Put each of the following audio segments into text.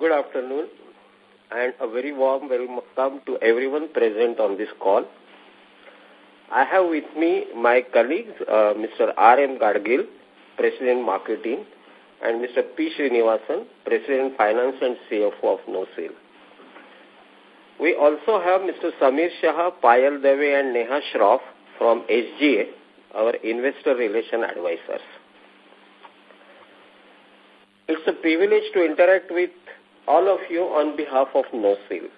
Good afternoon and a very warm welcome to everyone present on this call. I have with me my colleagues, uh, Mr. R.M. Gadgil, President Marketing, and Mr. P. Srinivasan, President Finance and CFO of NOCIL. We also have Mr. Samir Shah, Payal Dave, and Neha Shroff from SGA, our investor relation advisors. It's a privilege to interact with all of you on behalf of NOCIL.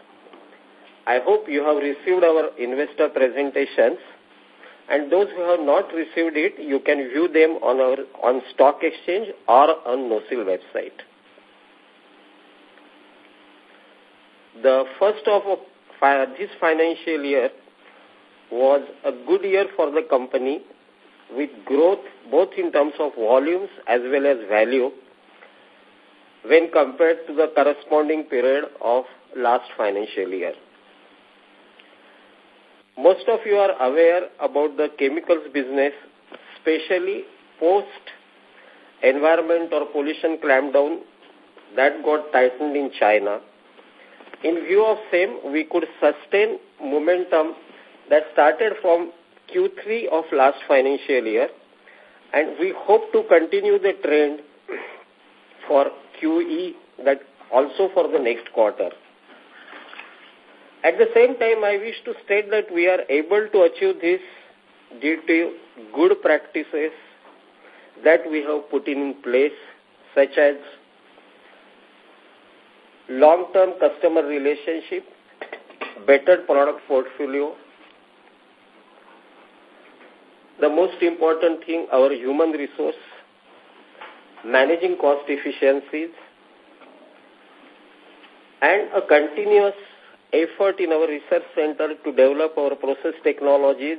I hope you have received our investor presentations and those who have not received it, you can view them on our on stock exchange or on NOCIL website. The first of this financial year was a good year for the company with growth both in terms of volumes as well as value when compared to the corresponding period of last financial year. Most of you are aware about the chemicals business, especially post environment or pollution clampdown that got tightened in China. In view of same, we could sustain momentum that started from Q3 of last financial year and we hope to continue the trend for QE that also for the next quarter. At the same time, I wish to state that we are able to achieve this due to good practices that we have put in place, such as long-term customer relationship, better product portfolio, the most important thing, our human resource, managing cost efficiencies, and a continuous effort in our research center to develop our process technologies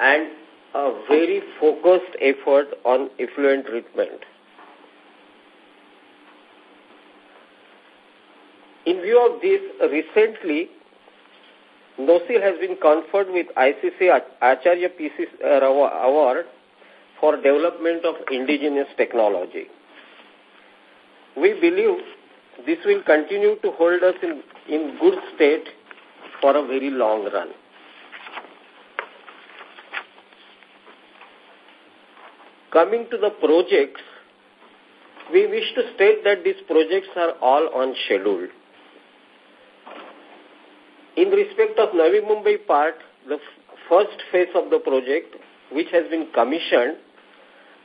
and a very focused effort on effluent treatment. In view of this, recently, NOCIL has been conferred with ICC Acharya PC uh, Award for development of indigenous technology. We believe this will continue to hold us in, in good state for a very long run. Coming to the projects, we wish to state that these projects are all on schedule. In respect of Navi Mumbai part, the first phase of the project, which has been commissioned,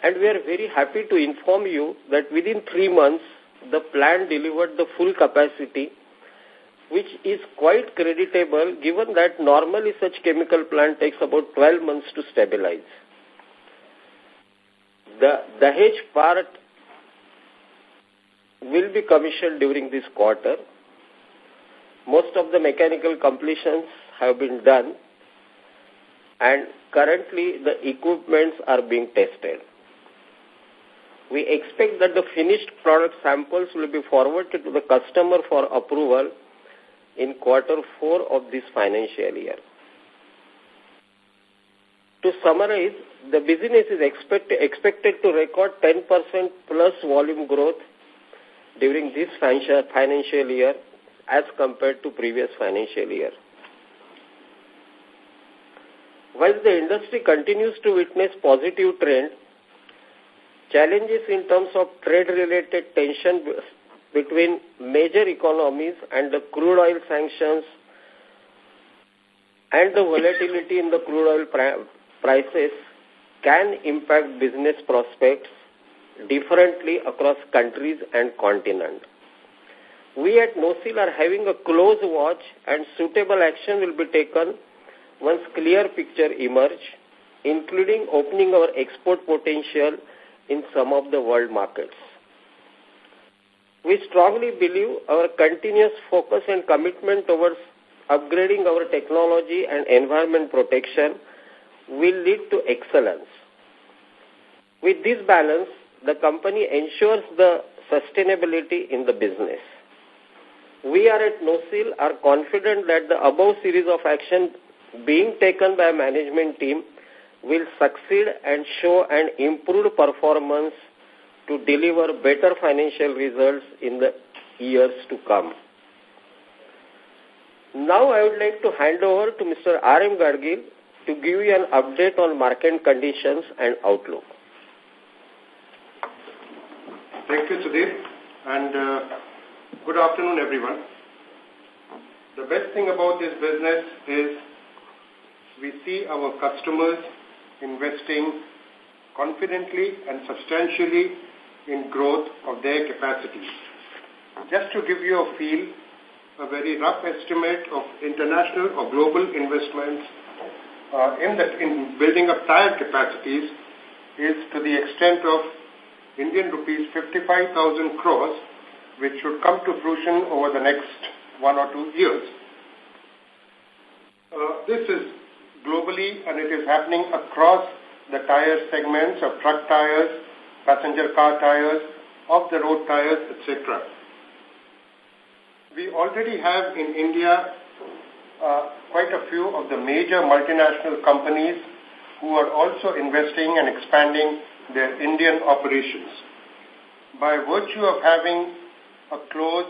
and we are very happy to inform you that within three months, the plant delivered the full capacity, which is quite creditable given that normally such chemical plant takes about 12 months to stabilize. The Dahej part will be commissioned during this quarter. Most of the mechanical completions have been done and currently the equipments are being tested. We expect that the finished product samples will be forwarded to the customer for approval in quarter four of this financial year. To summarize, the business is expect, expected to record 10% plus volume growth during this financial year as compared to previous financial year. While the industry continues to witness positive trend, challenges in terms of trade-related tension between major economies and the crude oil sanctions and the volatility in the crude oil prices can impact business prospects differently across countries and continent. We at NOCIL are having a close watch and suitable action will be taken once clear picture emerge, including opening our export potential in some of the world markets. We strongly believe our continuous focus and commitment towards upgrading our technology and environment protection will lead to excellence. With this balance, the company ensures the sustainability in the business. We are at NOCIL are confident that the above series of action being taken by management team will succeed and show an improved performance to deliver better financial results in the years to come. Now I would like to hand over to Mr. R.M. Gadgil to give you an update on market conditions and outlook. Thank you, Sudhir, and uh, good afternoon, everyone. The best thing about this business is we see our customers investing confidently and substantially in growth of their capacities. Just to give you a feel, a very rough estimate of international or global investments uh, in, the, in building up tire capacities is to the extent of Indian rupees 55,000 crores, which should come to fruition over the next one or two years. Uh, this is globally and it is happening across the tire segments of truck tires, passenger car tires, off-the-road tires, etc. We already have in India uh, quite a few of the major multinational companies who are also investing and expanding their Indian operations. By virtue of having a close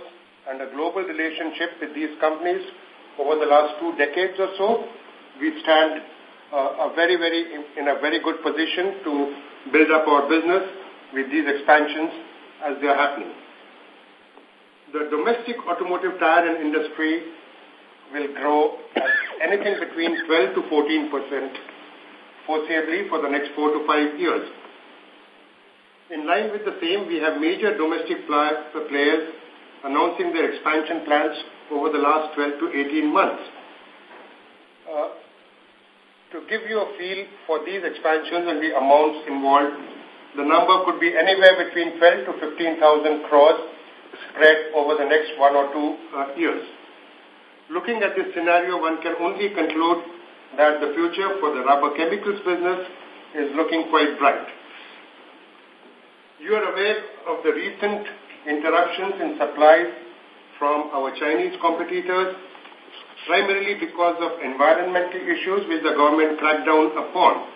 and a global relationship with these companies over the last two decades or so, we stand uh, a very, very in a very good position to build up our business with these expansions as they are happening. The domestic automotive tire and industry will grow at anything between 12 to 14 percent foreseeably for the next four to five years. In line with the same, we have major domestic players announcing their expansion plans over the last 12 to 18 months. Uh, to give you a feel for these expansions and the amounts involved, the number could be anywhere between 12 to 15,000 crores spread over the next one or two uh, years. Looking at this scenario, one can only conclude that the future for the rubber chemicals business is looking quite bright. You are aware of the recent interruptions in supplies from our Chinese competitors, primarily because of environmental issues which the government cracked down upon.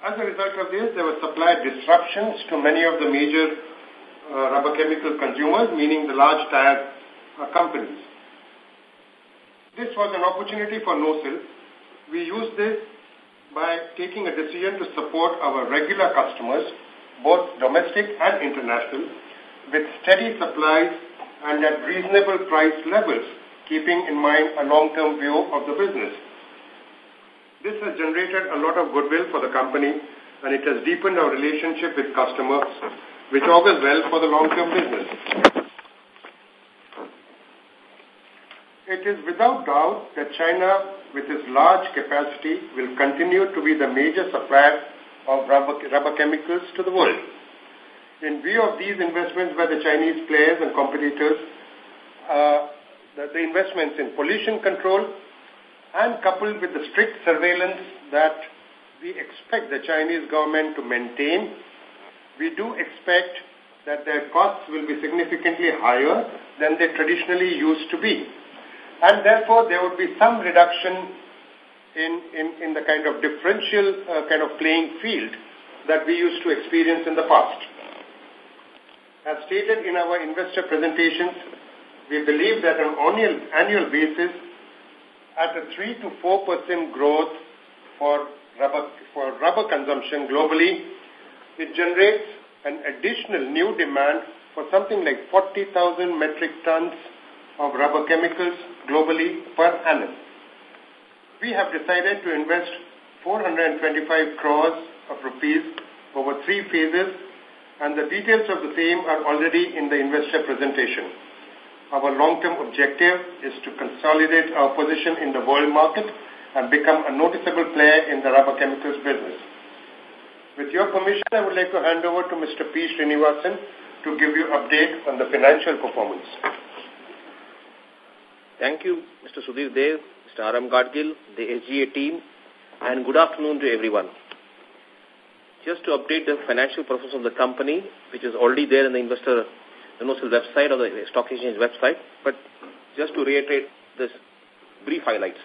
As a result of this, there were supply disruptions to many of the major uh, rubber chemical consumers, meaning the large tire uh, companies. This was an opportunity for NOCIL. We used this by taking a decision to support our regular customers both domestic and international, with steady supplies and at reasonable price levels, keeping in mind a long-term view of the business. This has generated a lot of goodwill for the company and it has deepened our relationship with customers, which augurs well for the long-term business. It is without doubt that China, with its large capacity, will continue to be the major supplier of rubber, rubber chemicals to the world. In view of these investments by the Chinese players and competitors, uh, the, investments in pollution control and coupled with the strict surveillance that we expect the Chinese government to maintain, we do expect that their costs will be significantly higher than they traditionally used to be. And therefore, there would be some reduction in, in, in the kind of differential uh, kind of playing field that we used to experience in the past. As stated in our investor presentations, we believe that on an annual basis, at a 3 to 4% growth for rubber, for rubber consumption globally, it generates an additional new demand for something like 40,000 metric tons of rubber chemicals globally per annum we have decided to invest 425 crores of rupees over three phases and the details of the same are already in the investor presentation. Our long-term objective is to consolidate our position in the world market and become a noticeable player in the rubber chemicals business. With your permission, I would like to hand over to Mr. P. Srinivasan to give you update on the financial performance. Thank you, Mr. Sudhir Dev, Mr. R.M. Gadgil, the SGA team, and good afternoon to everyone. Just to update the financial performance of the company, which is already there in the investor the NOCIL website or the stock exchange website, but just to reiterate this brief highlights.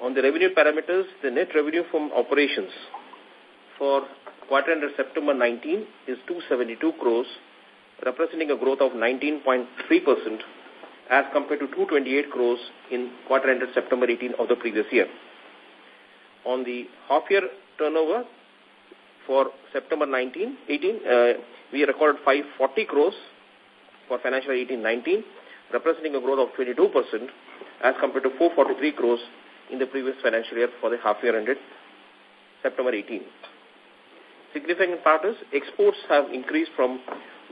On the revenue parameters, the net revenue from operations for quarter ended September 19 is 272 crores, representing a growth of 19.3% as compared to 228 crores in quarter ended September 18 of the previous year. On the half-year turnover for September 19, 18, uh, we recorded 540 crores for financial 18-19, representing a growth of 22% as compared to 443 crores in the previous financial year for the half-year ended September 18. Significant part is exports have increased from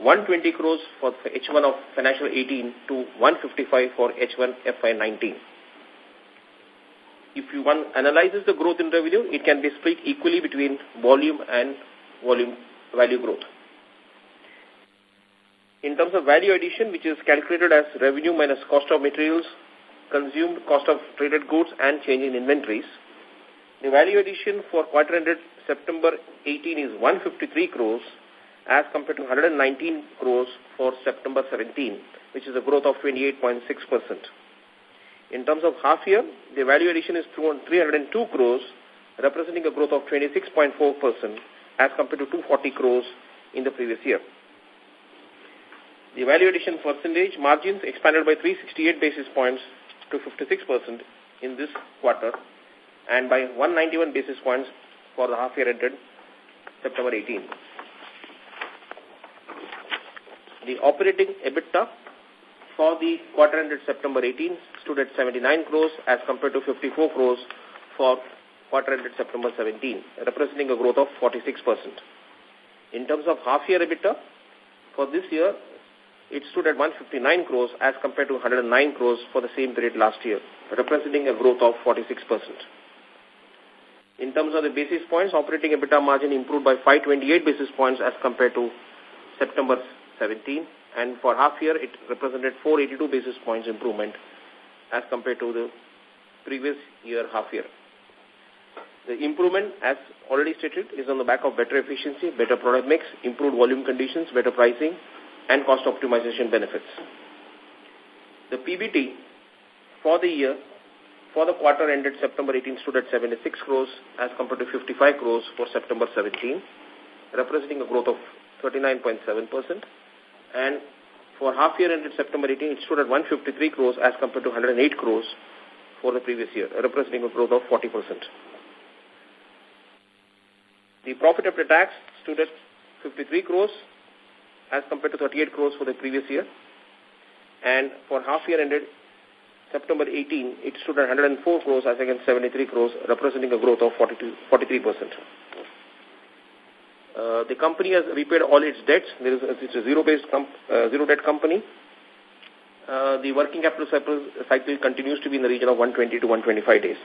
120 crores for H1 of financial 18 to 155 for H1 FY19. If you one analyzes the growth in revenue, it can be split equally between volume and volume value growth. In terms of value addition, which is calculated as revenue minus cost of materials, consumed cost of traded goods and change in inventories, the value addition for quarter ended September 18 is 153 crores as compared to 119 crores for September 17, which is a growth of 28.6%. In terms of half year, the value addition is 302 crores, representing a growth of 26.4% as compared to 240 crores in the previous year. The value addition percentage margins expanded by 368 basis points to 56% in this quarter and by 191 basis points for the half year ended September 18. The operating EBITDA for the quarter ended September 18 stood at 79 crores as compared to 54 crores for quarter ended September 17, representing a growth of 46%. In terms of half year EBITDA, for this year, it stood at 159 crores as compared to 109 crores for the same period last year, representing a growth of 46%. In terms of the basis points, operating EBITDA margin improved by 528 basis points as compared to September 17, and for half year it represented 482 basis points improvement as compared to the previous year half year. The improvement, as already stated, is on the back of better efficiency, better product mix, improved volume conditions, better pricing, and cost optimization benefits. The PBT for the year, for the quarter ended September 18 stood at 76 crores as compared to 55 crores for September 17, representing a growth of 39.7%. And for half year ended September 18, it stood at 153 crores as compared to 108 crores for the previous year, representing a growth of 40%. The profit after tax stood at 53 crores as compared to 38 crores for the previous year. And for half year ended September 18, it stood at 104 crores as against 73 crores, representing a growth of 42, 43%. Uh, the company has repaid all its debts. There is a, it's a zero-based uh, zero-debt company. Uh, the working capital cycle continues to be in the region of 120 to 125 days.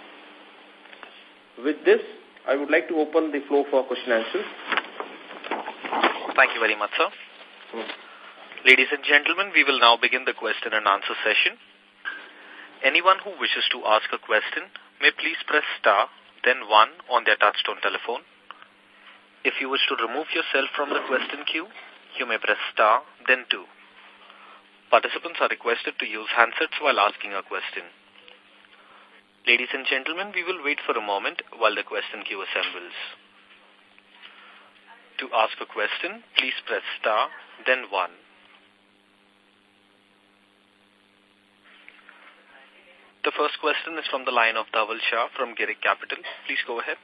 With this, I would like to open the floor for question answers. Thank you very much, sir. Ladies and gentlemen, we will now begin the question and answer session. Anyone who wishes to ask a question may please press star, then one on their touchtone telephone. If you wish to remove yourself from the question queue, you may press star, then two. Participants are requested to use handsets while asking a question. Ladies and gentlemen, we will wait for a moment while the question queue assembles. To ask a question, please press star, then 1. The first question is from the line of Dhaval Shah from Girik Capital. Please go ahead.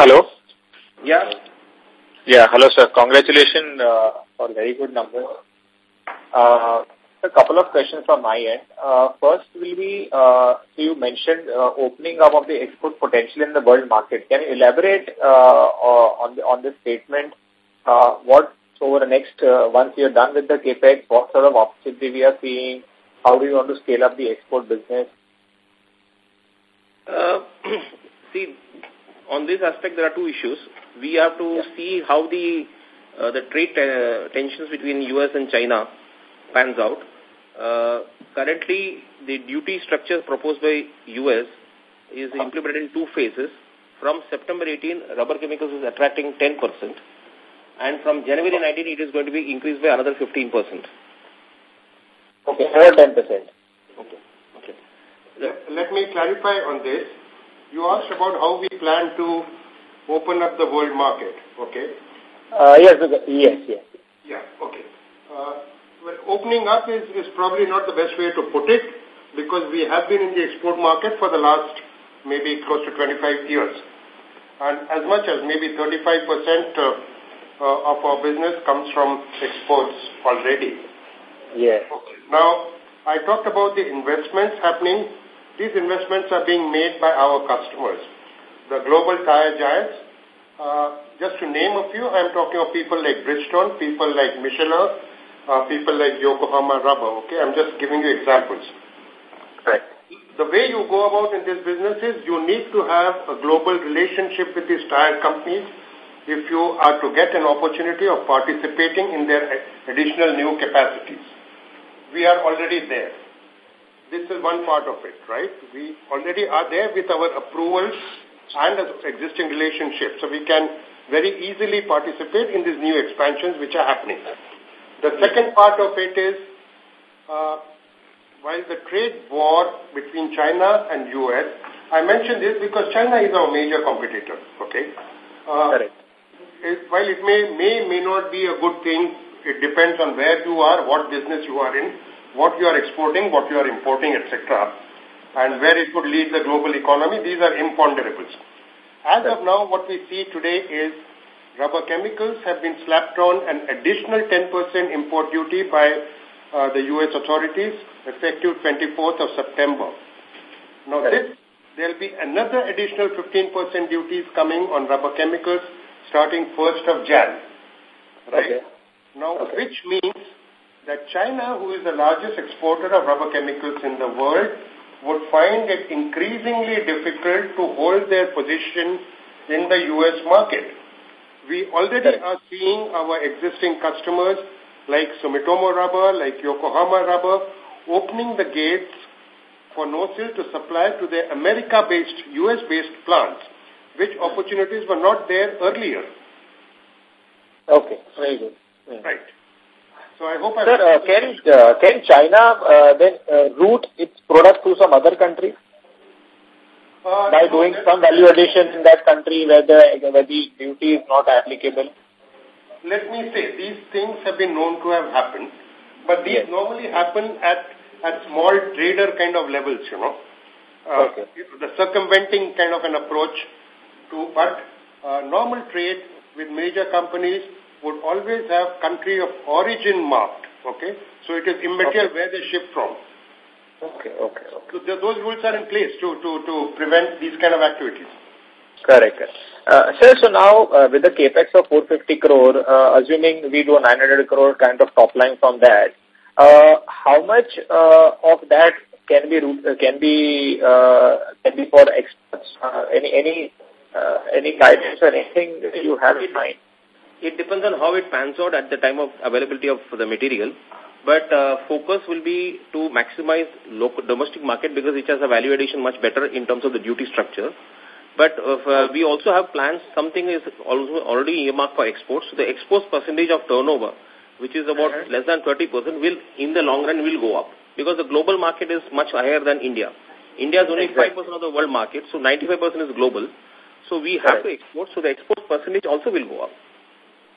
Hello. Yeah. Yeah, hello sir. Congratulations uh, for very good numbers. Uh, a couple of questions from my end. Uh, first will be, uh, so you mentioned uh, opening up of the export potential in the world market. Can you elaborate uh, on, the, on this statement? Uh, what so over the next, uh, once you're done with the CAPEX, what sort of opportunity we are seeing? How do you want to scale up the export business? Uh, see, on this aspect, there are two issues. We have to yeah. see how the uh, the trade uh, tensions between U.S. and China pans out. Uh, currently, the duty structure proposed by U.S. is implemented in two phases. From September 18, rubber chemicals is attracting 10%, and from January 19, it is going to be increased by another 15%. Okay, another 10%. Okay. okay. Let, let me clarify on this. You asked about how we plan to open up the world market, okay? Uh, yes, yes, yes. Yeah, okay. Uh, well, opening up is, is probably not the best way to put it because we have been in the export market for the last maybe close to 25 years. And as much as maybe 35% uh, uh, of our business comes from exports already. Yeah. Okay. Now, I talked about the investments happening. These investments are being made by our customers. The global tire giants, uh, just to name a few, I'm talking of people like Bridgestone, people like Michelin, uh, people like Yokohama Rubber, okay? I'm just giving you examples. Right the way you go about in this business is you need to have a global relationship with these tire companies if you are to get an opportunity of participating in their additional new capacities. We are already there. This is one part of it, right? We already are there with our approvals and existing relationships. So we can very easily participate in these new expansions which are happening. The second part of it is uh, while the trade war between China and U.S., I mention this because China is our major competitor, okay? Uh, Correct. It, while it may, may, may not be a good thing, it depends on where you are, what business you are in, what you are exporting, what you are importing, etc., and where it could lead the global economy. These are imponderables. As of now, what we see today is rubber chemicals have been slapped on an additional 10% import duty by uh, the U.S. authorities effective 24th of September. Now, this, there'll be another additional 15% duties coming on rubber chemicals starting 1st of Jan. Right? Okay. Now, okay. which means that China, who is the largest exporter of rubber chemicals in the world, would find it increasingly difficult to hold their position in the U.S. market. We already are seeing our existing customers like Sumitomo Rubber, like Yokohama Rubber, opening the gates for NOCIL to supply to their America-based, U.S.-based plants, which opportunities were not there earlier. Okay, very good. Yeah. Right. So I hope I... Sir, uh, can, uh, can China uh, then uh, route its product to some other country? Uh, by doing some value addition in that country where the, where the duty is not applicable? Let me say, these things have been known to have happened, but these yes. normally happen at at small trader kind of levels, you know. Uh, okay. The circumventing kind of an approach to, but uh, normal trade with major companies would always have country of origin marked, okay? So it is immaterial okay. where they ship from. Okay, okay, okay. So those rules are in place to, to, to prevent these kind of activities. Correct. Uh, sir, so now uh, with the capex of 450 crore, uh, assuming we do a 900 crore kind of top line from that, uh, how much uh, of that can be uh, can be uh, can be for exports? Uh, any any uh, any guidance or anything you have in mind? It depends on how it pans out at the time of availability of the material. But uh, focus will be to maximize local domestic market because it has a value addition much better in terms of the duty structure. But uh, we also have plans, something is also already earmarked for exports. So the exports percentage of turnover which is about uh -huh. less than 30%, will in the long run will go up because the global market is much higher than India. India is only 5% of the world market, so 95% is global. So we have correct. to export, so the export percentage also will go up.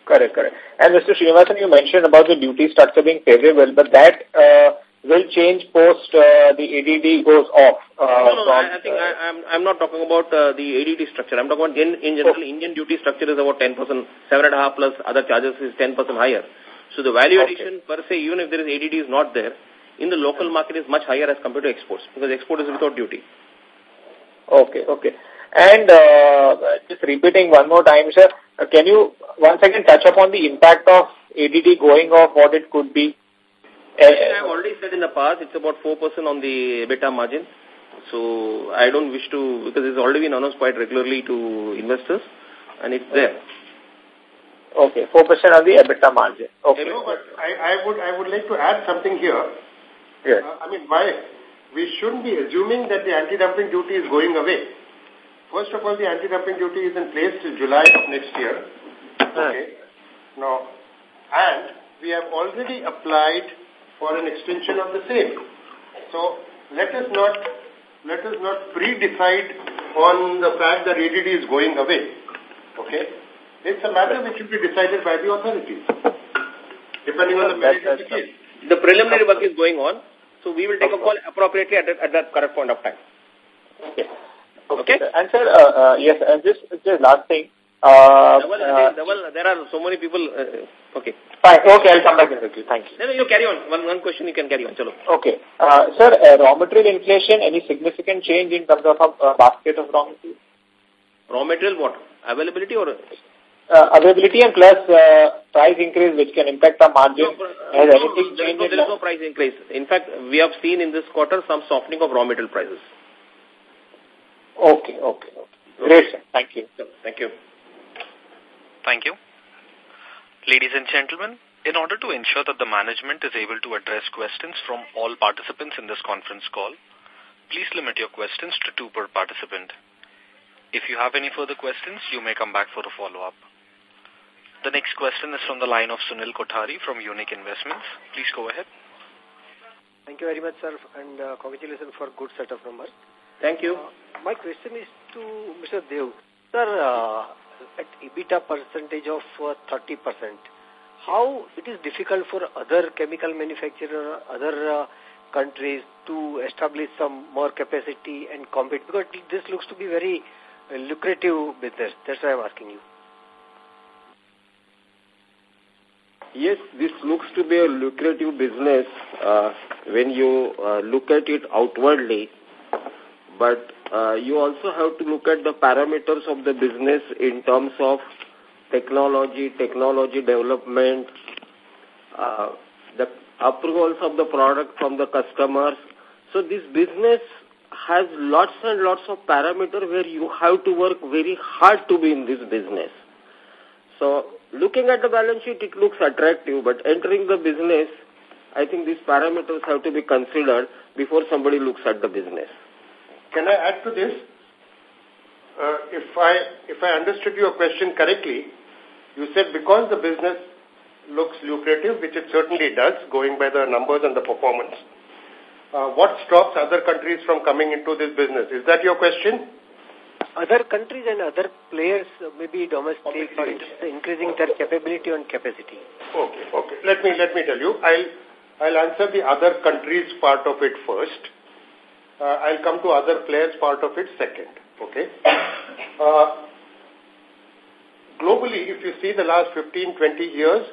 Correct, correct. And Mr. Srinivasan, you mentioned about the duty structure being favorable, but that uh, will change post uh, the ADD goes off. Uh, no, no, from, I, I think uh, I, am I'm not talking about uh, the ADD structure. I'm talking about in, in general, oh. Indian duty structure is about 10%, 7.5 plus other charges is 10% higher. So the value okay. addition per se, even if there is ADD is not there, in the local market is much higher as compared to exports because export is without duty. Okay, okay. And uh, just repeating one more time, sir, uh, can you once again touch upon the impact of ADD going off, what it could be? As I have already said in the past, it's about 4% on the EBITDA margin. So I don't wish to, because it's already been announced quite regularly to investors, and it's there. Okay, 4% on the EBITDA margin. Okay. You know, but I, I, would, I would like to add something here. Yes. Uh, I mean, why? We shouldn't be assuming that the anti-dumping duty is going away. First of all, the anti-dumping duty is in place till July of next year. Okay. Now, and we have already applied for an extension of the same. So, let us not let us not pre-decide on the fact that ADD is going away. Okay? It's a matter which will be decided by the authorities, depending on the merit of the case. The preliminary work is going on, so we will take a call appropriately at, at that correct point of time. Okay. Okay. okay. And sir, uh, uh, yes, and just, just last thing. Uh, Dhaval, uh, there are so many people. Uh, okay. Fine. Okay, I'll come back in with you. Thank you. No, no, you carry on. One, one question you can carry on. Chalo. Okay. Uh, sir, uh, raw material inflation, any significant change in terms of a uh, basket of raw material? Raw material what? Availability or? Uh, availability and plus uh, price increase which can impact our margin. No, Has no, anything changed? no, there is no price increase. In fact, we have seen in this quarter some softening of raw material prices. Okay, okay, okay. Great, sir. Thank you. Thank you. Thank you. Ladies and gentlemen, in order to ensure that the management is able to address questions from all participants in this conference call, please limit your questions to two per participant. If you have any further questions, you may come back for a follow-up. The next question is from the line of Sunil Kothari from Unique Investments. Please go ahead. Thank you very much, sir, and uh, congratulations for good set of numbers. Thank you. Uh, my question is to Mr. Dev. Sir, uh, at EBITDA percentage of uh, 30%, how it is difficult for other chemical manufacturer, other uh, countries to establish some more capacity and compete? Because this looks to be very uh, lucrative business. That's why I'm asking you. Yes, this looks to be a lucrative business uh, when you uh, look at it outwardly, but uh, you also have to look at the parameters of the business in terms of technology, technology development, uh, the approvals of the product from the customers. So this business has lots and lots of parameters where you have to work very hard to be in this business. So looking at the balance sheet, it looks attractive, but entering the business, I think these parameters have to be considered before somebody looks at the business. Can I add to this? Uh, if I if I understood your question correctly, you said because the business looks lucrative, which it certainly does, going by the numbers and the performance. Uh, what stops other countries from coming into this business? Is that your question? Other countries and other players, uh, maybe domestic or increasing their capability and capacity. Okay, okay. Let me let me tell you. I'll I'll answer the other countries part of it first. Uh, I'll come to other players part of it second. Okay. Uh, globally, if you see the last 15, 20 years,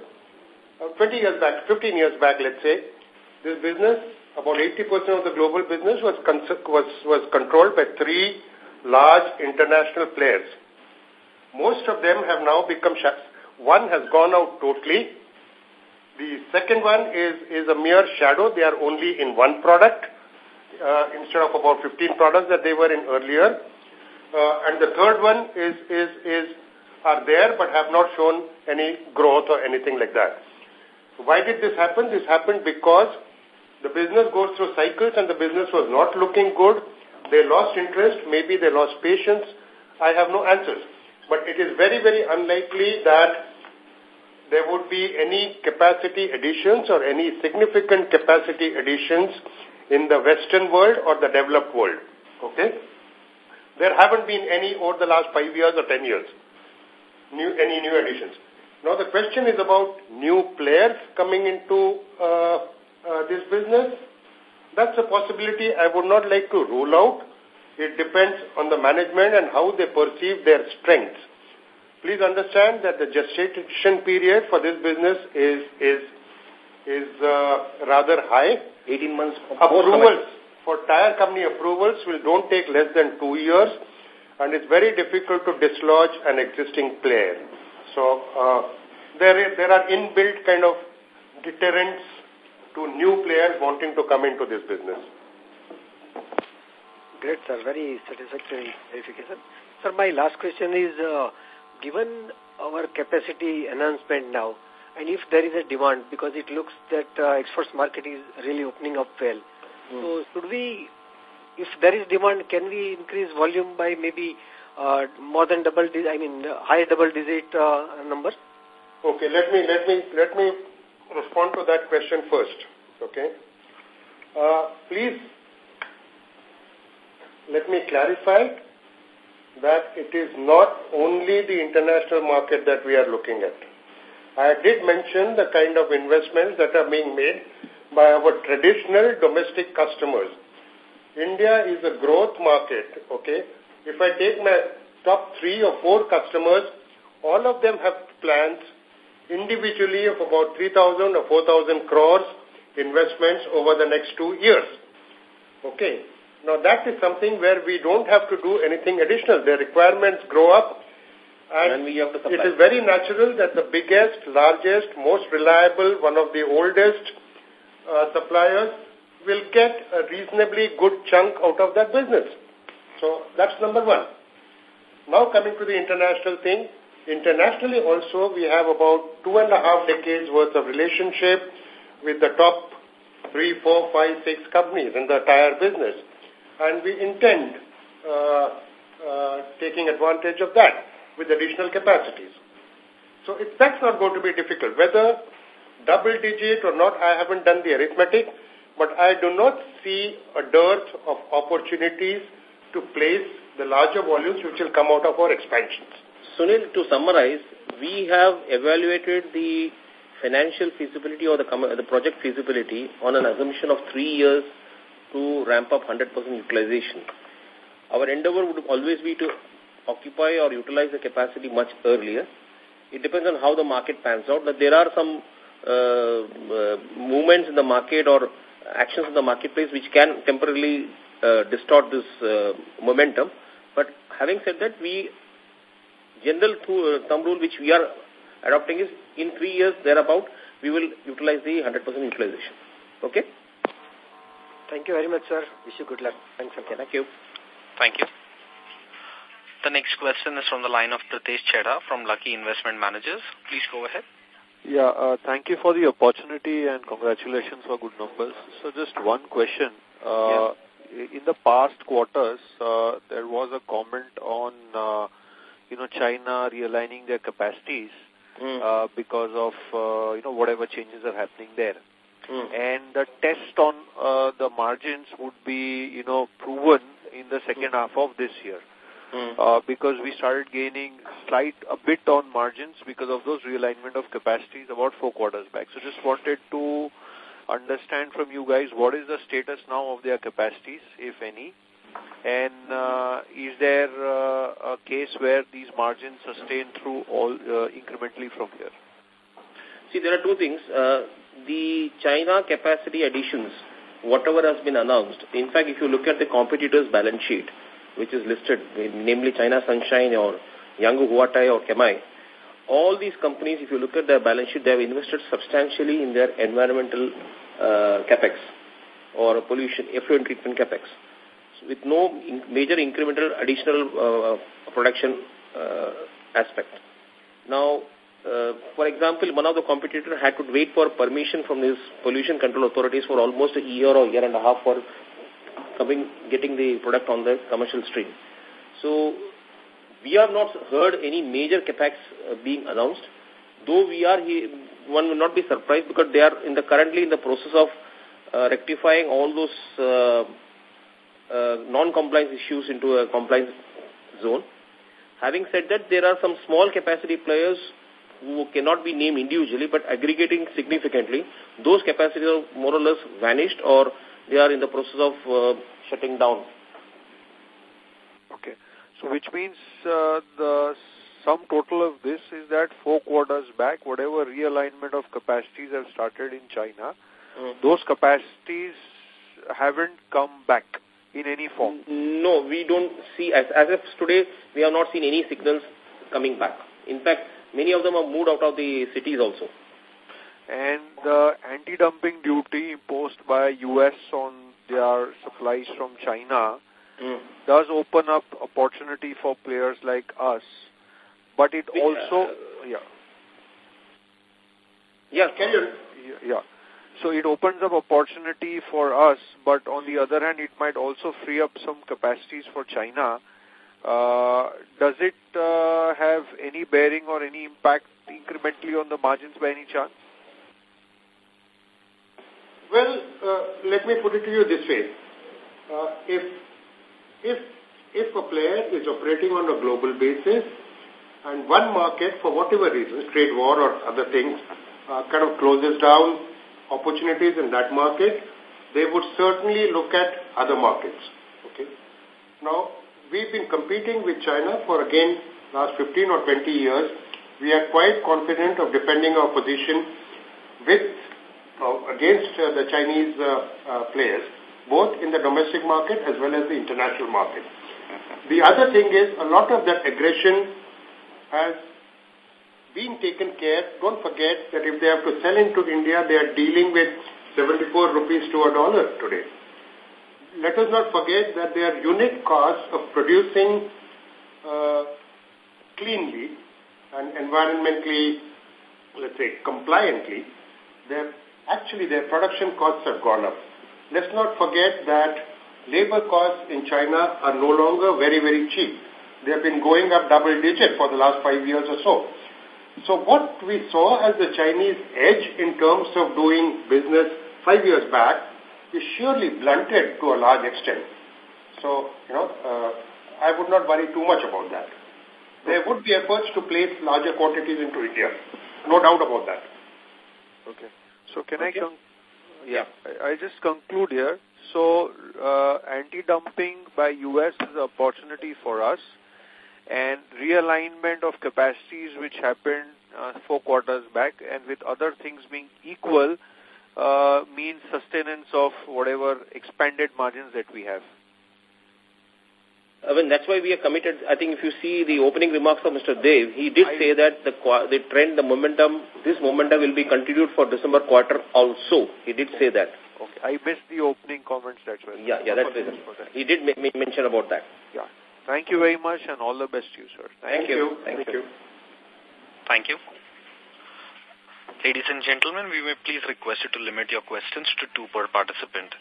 uh, 20 years back, 15 years back, let's say, this business, about 80% of the global business was, was, was controlled by three large international players. Most of them have now become shuts. One has gone out totally. The second one is, is a mere shadow. They are only in one product uh, instead of about 15 products that they were in earlier. Uh, and the third one is, is, is are there but have not shown any growth or anything like that. Why did this happen? This happened because the business goes through cycles and the business was not looking good. They lost interest, maybe they lost patience. I have no answers. But it is very, very unlikely that there would be any capacity additions or any significant capacity additions in the Western world or the developed world. Okay? There haven't been any over the last five years or ten years, new, any new additions. Now the question is about new players coming into uh, uh, this business. That's a possibility I would not like to rule out. It depends on the management and how they perceive their strengths. Please understand that the gestation period for this business is is is uh, rather high. 18 months. Approvals for tire company approvals will don't take less than two years, and it's very difficult to dislodge an existing player. So uh, there is, there are inbuilt kind of deterrents to new players wanting to come into this business. Great, sir. Very satisfactory verification. Sir, my last question is, uh, given our capacity enhancement now, and if there is a demand, because it looks that uh, exports market is really opening up well, mm. so should we, if there is demand, can we increase volume by maybe uh, more than double, I mean, high double digit uh, number? Okay, let me, let me, let me respond to that question first. Okay. Uh, please let me clarify. that it is not only the international market that we are looking at. I did mention the kind of investments that are being made by our traditional domestic customers. India is a growth market, okay? If I take my top three or four customers, all of them have plans individually of about 3,000 or 4,000 crores investments over the next two years. Okay. Now that is something where we don't have to do anything additional. Their requirements grow up and, and we have to it is very natural that the biggest, largest, most reliable, one of the oldest uh, suppliers will get a reasonably good chunk out of that business. So that's number one. Now coming to the international thing, internationally also we have about two and a half decades worth of relationship with the top three, four, five, six companies in the tire business and we intend uh, uh, taking advantage of that with additional capacities. So it, that's not going to be difficult. Whether double digit or not, I haven't done the arithmetic, but I do not see a dearth of opportunities to place the larger volumes which will come out of our expansions. Sunil, to summarize, we have evaluated the financial feasibility or the, the project feasibility on an assumption of three years to ramp up 100% utilization. Our endeavor would always be to occupy or utilize the capacity much earlier. It depends on how the market pans out. But there are some uh, uh, movements in the market or actions in the marketplace which can temporarily uh, distort this uh, momentum. But having said that, we general uh, thumb rule which we are adopting is in three years thereabout, we will utilize the 100% utilization. Okay? Thank you very much, sir. Wish you good luck. Thanks again. Thank you. Thank you. The next question is from the line of Pritesh Chheda from Lucky Investment Managers. Please go ahead. Yeah, uh, thank you for the opportunity and congratulations for good numbers. So just one question. Uh. In the past quarters, uh, there was a comment on, uh, you know, China realigning their capacities mm. uh, because of, uh, you know, whatever changes are happening there. Mm. And the test on uh, the margins would be, you know, proven in the second mm. half of this year. Mm. Uh, because we started gaining slight a bit on margins because of those realignment of capacities about four quarters back. So just wanted to understand from you guys what is the status now of their capacities, if any, and uh, is there uh, a case where these margins sustain through all uh, incrementally from here? See, there are two things. Uh, the China capacity additions, whatever has been announced, in fact, if you look at the competitors' balance sheet, which is listed, namely China Sunsine or Yanggu Huatai or Kemai, all these companies, if you look at their balance sheet, they have invested substantially in their environmental uh, capex or pollution, effluent treatment capex, so with no in major incremental additional uh, production uh, aspect. Now, uh, for example, one of the competitors had to wait for permission from these pollution control authorities for almost a year or year and a half for coming, getting the product on the commercial stream. So, we have not heard any major capex uh, being announced, though we are here, one will not be surprised because they are in the currently in the process of uh, rectifying all those uh, uh, non-compliance issues into a compliance zone. Having said that, there are some small capacity players who cannot be named individually but aggregating significantly, those capacities are more or less vanished or they are in the process of uh, shutting down. Okay. So which means uh, the sum total of this is that four quarters back, whatever realignment of capacities have started in China, mm. those capacities haven't come back in any form? No, we don't see, as, as of today, we have not seen any signals coming back. In fact, Many of them have moved out of the cities also. And the anti-dumping duty imposed by U.S. on their supplies from China mm. does open up opportunity for players like us. But it we, also... Uh, yeah. Yeah, can you... Yeah. So it opens up opportunity for us, but on the other hand, it might also free up some capacities for China uh, does it uh, have any bearing or any impact incrementally on the margins by any chance? Well, uh, let me put it to you this way. Uh, if, if if a player is operating on a global basis and one market, for whatever reason, trade war or other things, uh, kind of closes down opportunities in that market, they would certainly look at other markets. Okay. Now, we've been competing with China for, again, last 15 or 20 years. We are quite confident of defending our position with against uh, the Chinese uh, uh, players, both in the domestic market as well as the international market. The other thing is a lot of that aggression has been taken care. Don't forget that if they have to sell into India, they are dealing with 74 rupees to a dollar today. Let us not forget that their unit cost of producing uh, cleanly and environmentally, let's say, compliantly, their, actually their production costs have gone up. Let's not forget that labor costs in China are no longer very, very cheap. They have been going up double digit for the last five years or so. So what we saw as the Chinese edge in terms of doing business five years back is surely blunted to a large extent. So, you know, uh, I would not worry too much about that. There would be efforts to place larger quantities into India. No doubt about that. Okay. So can okay. I... yeah, I, I just conclude here. So, uh, anti-dumping by U.S. is an opportunity for us and realignment of capacities which happened uh, four quarters back and with other things being equal uh, means sustenance of whatever expanded margins that we have. I mean, that's why we are committed. I think if you see the opening remarks of Mr. Dev, he did I say that the the trend, the momentum, this momentum will be continued for December quarter also. He did say that. Okay, I missed the opening comments, that's why. Yeah, yeah, that's reason. That. He did mention about that. Yeah. Thank you very much and all the best to you, sir. Thank, Thank you. you. Thank, Thank you. you. Thank you. Ladies and gentlemen, we may please request you to limit your questions to two per participant.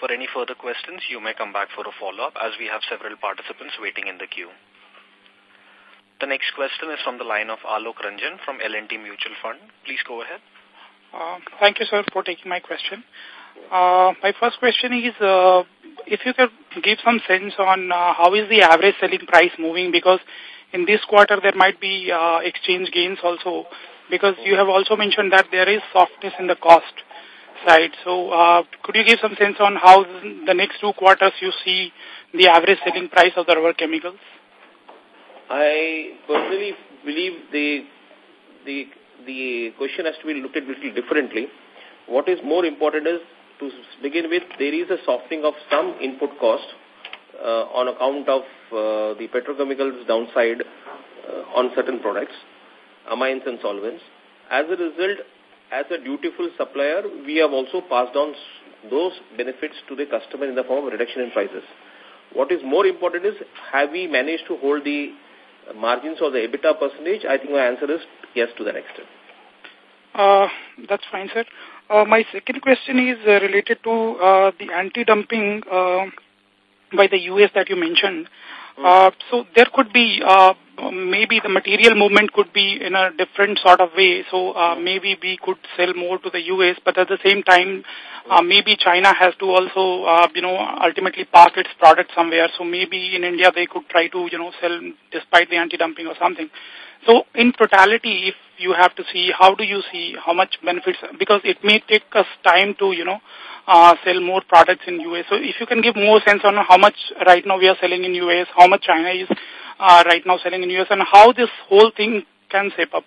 For any further questions, you may come back for a follow-up as we have several participants waiting in the queue. The next question is from the line of Alok Ranjan from L&T Mutual Fund. Please go ahead. Uh, thank you, sir, for taking my question. Uh, my first question is, uh, if you could give some sense on uh, how is the average selling price moving because in this quarter there might be uh, exchange gains also because you have also mentioned that there is softness in the cost side. So uh, could you give some sense on how the next two quarters you see the average selling price of the rubber chemicals? I personally believe the the the question has to be looked at a little differently. What is more important is to begin with, there is a softening of some input cost uh, on account of uh, the petrochemicals downside uh, on certain products, amines and solvents. As a result, as a dutiful supplier, we have also passed on those benefits to the customer in the form of reduction in prices. What is more important is, have we managed to hold the margins or the EBITDA percentage? I think my answer is yes to that extent. Uh, that's fine, sir. Uh, my second question is uh, related to uh, the anti-dumping uh, by the U.S. that you mentioned. Uh, so there could be uh, maybe the material movement could be in a different sort of way. So uh, maybe we could sell more to the U.S., but at the same time, uh, maybe China has to also, uh, you know, ultimately park its product somewhere. So maybe in India they could try to, you know, sell despite the anti-dumping or something. So in totality, if you have to see, how do you see how much benefits, because it may take us time to, you know, uh, sell more products in US. So if you can give more sense on how much right now we are selling in US, how much China is uh, right now selling in US, and how this whole thing can shape up.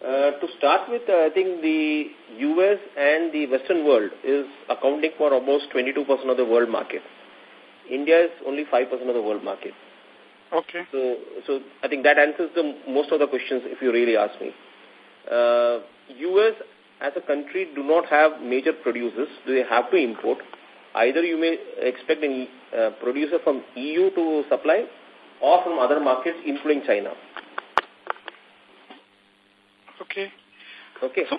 Uh, to start with, uh, I think the US and the Western world is accounting for almost 22% of the world market. India is only 5% of the world market. Okay. So, so I think that answers the most of the questions if you really ask me. Uh, US as a country do not have major producers. Do they have to import? Either you may expect a uh, producer from EU to supply or from other markets, including China. Okay. Okay. So,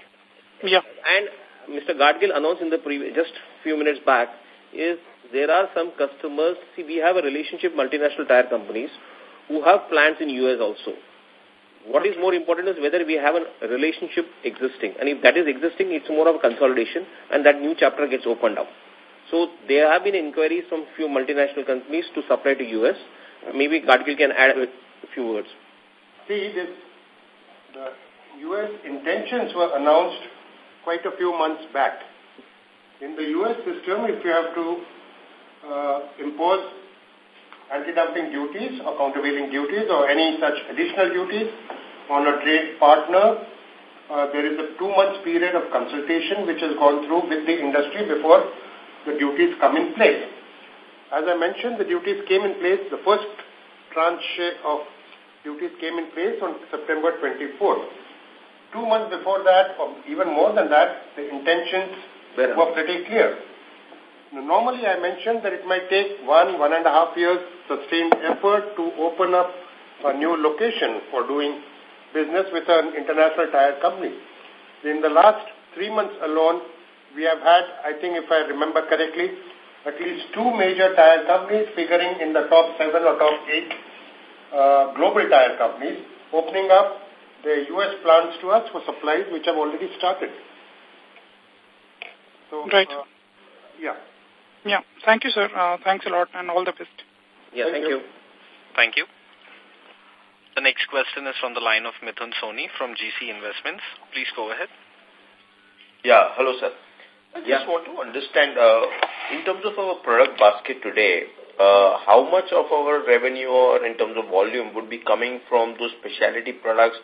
yeah. And Mr. Gadgil announced in the previous, just few minutes back, is there are some customers, see we have a relationship multinational tire companies who have plants in US also. What is more important is whether we have a relationship existing. And if that is existing, it's more of a consolidation and that new chapter gets opened up. So there have been inquiries from few multinational companies to supply to U.S. Maybe Gadgil can add a few words. See, this, the U.S. intentions were announced quite a few months back. In the U.S. system, if you have to uh, impose anti-dumping duties or countervailing duties or any such additional duties on a trade partner, uh, there is a two months period of consultation which has gone through with the industry before the duties come in place. As I mentioned, the duties came in place, the first tranche of duties came in place on September 24th. Two months before that, or even more than that, the intentions were pretty clear. Normally, I mentioned that it might take one, one and a half years sustained effort to open up a new location for doing business with an international tire company. In the last three months alone, we have had, I think if I remember correctly, at least two major tire companies figuring in the top seven or top eight uh, global tire companies opening up the U.S. plants to us for supplies which have already started. So, right. Uh, yeah. Yeah. Thank you, sir. Uh, thanks a lot and all the best. Yeah, thank, thank you. you. Thank you. The next question is from the line of Mithun Soni from GeeCee Investments. Please go ahead. Yeah, hello, sir. I just yeah. want to understand, uh, in terms of our product basket today, uh, how much of our revenue or in terms of volume would be coming from those specialty products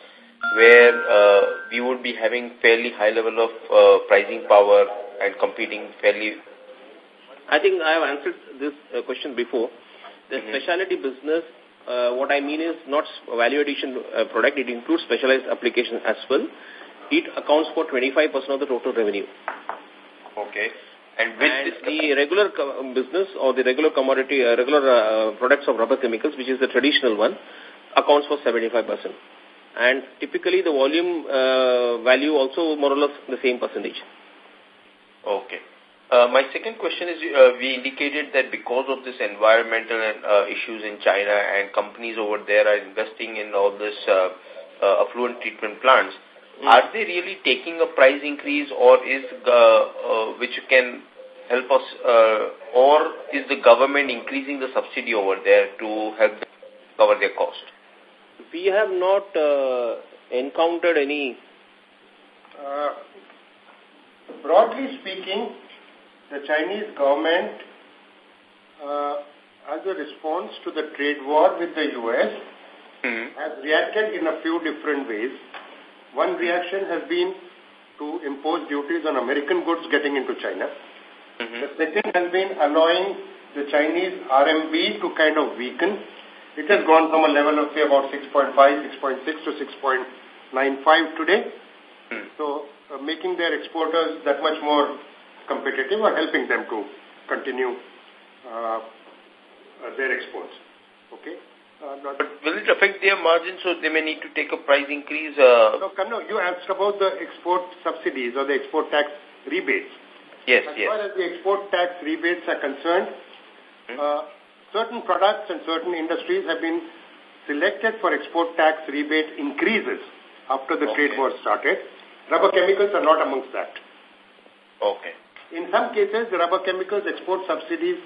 where uh, we would be having fairly high level of uh, pricing power and competing fairly? I think I have answered this uh, question before. The mm -hmm. specialty business, uh, what I mean is not value addition uh, product, it includes specialized applications as well. It accounts for 25% of the total revenue. Okay. And, and the regular business or the regular commodity, uh, regular uh, products of rubber chemicals, which is the traditional one, accounts for 75% and typically the volume uh, value also more or less the same percentage. Okay. Uh, my second question is, uh, we indicated that because of this environmental uh, issues in China and companies over there are investing in all this uh, uh, effluent treatment plants, mm. are they really taking a price increase or is uh, uh, which can help us uh, or is the government increasing the subsidy over there to help them cover their cost? we have not uh, encountered any. Uh, broadly speaking, the Chinese government, uh, as a response to the trade war with the U.S., mm -hmm. has reacted in a few different ways. One reaction has been to impose duties on American goods getting into China. Mm -hmm. The second has been allowing the Chinese RMB to kind of weaken it has gone from a level of, say, about 6.5, 6.6 to 6.95 today. Hmm. So, uh, making their exporters that much more competitive or helping them to continue uh, their exports. Okay. Uh, but will it affect their margins so they may need to take a price increase? Uh... No, no, you asked about the export subsidies or the export tax rebates. Yes, as yes. far as the export tax rebates are concerned, hmm? uh, certain products and certain industries have been selected for export tax rebate increases after the okay. trade war started. Rubber chemicals are not amongst that. Okay. In some cases, the rubber chemicals export subsidies,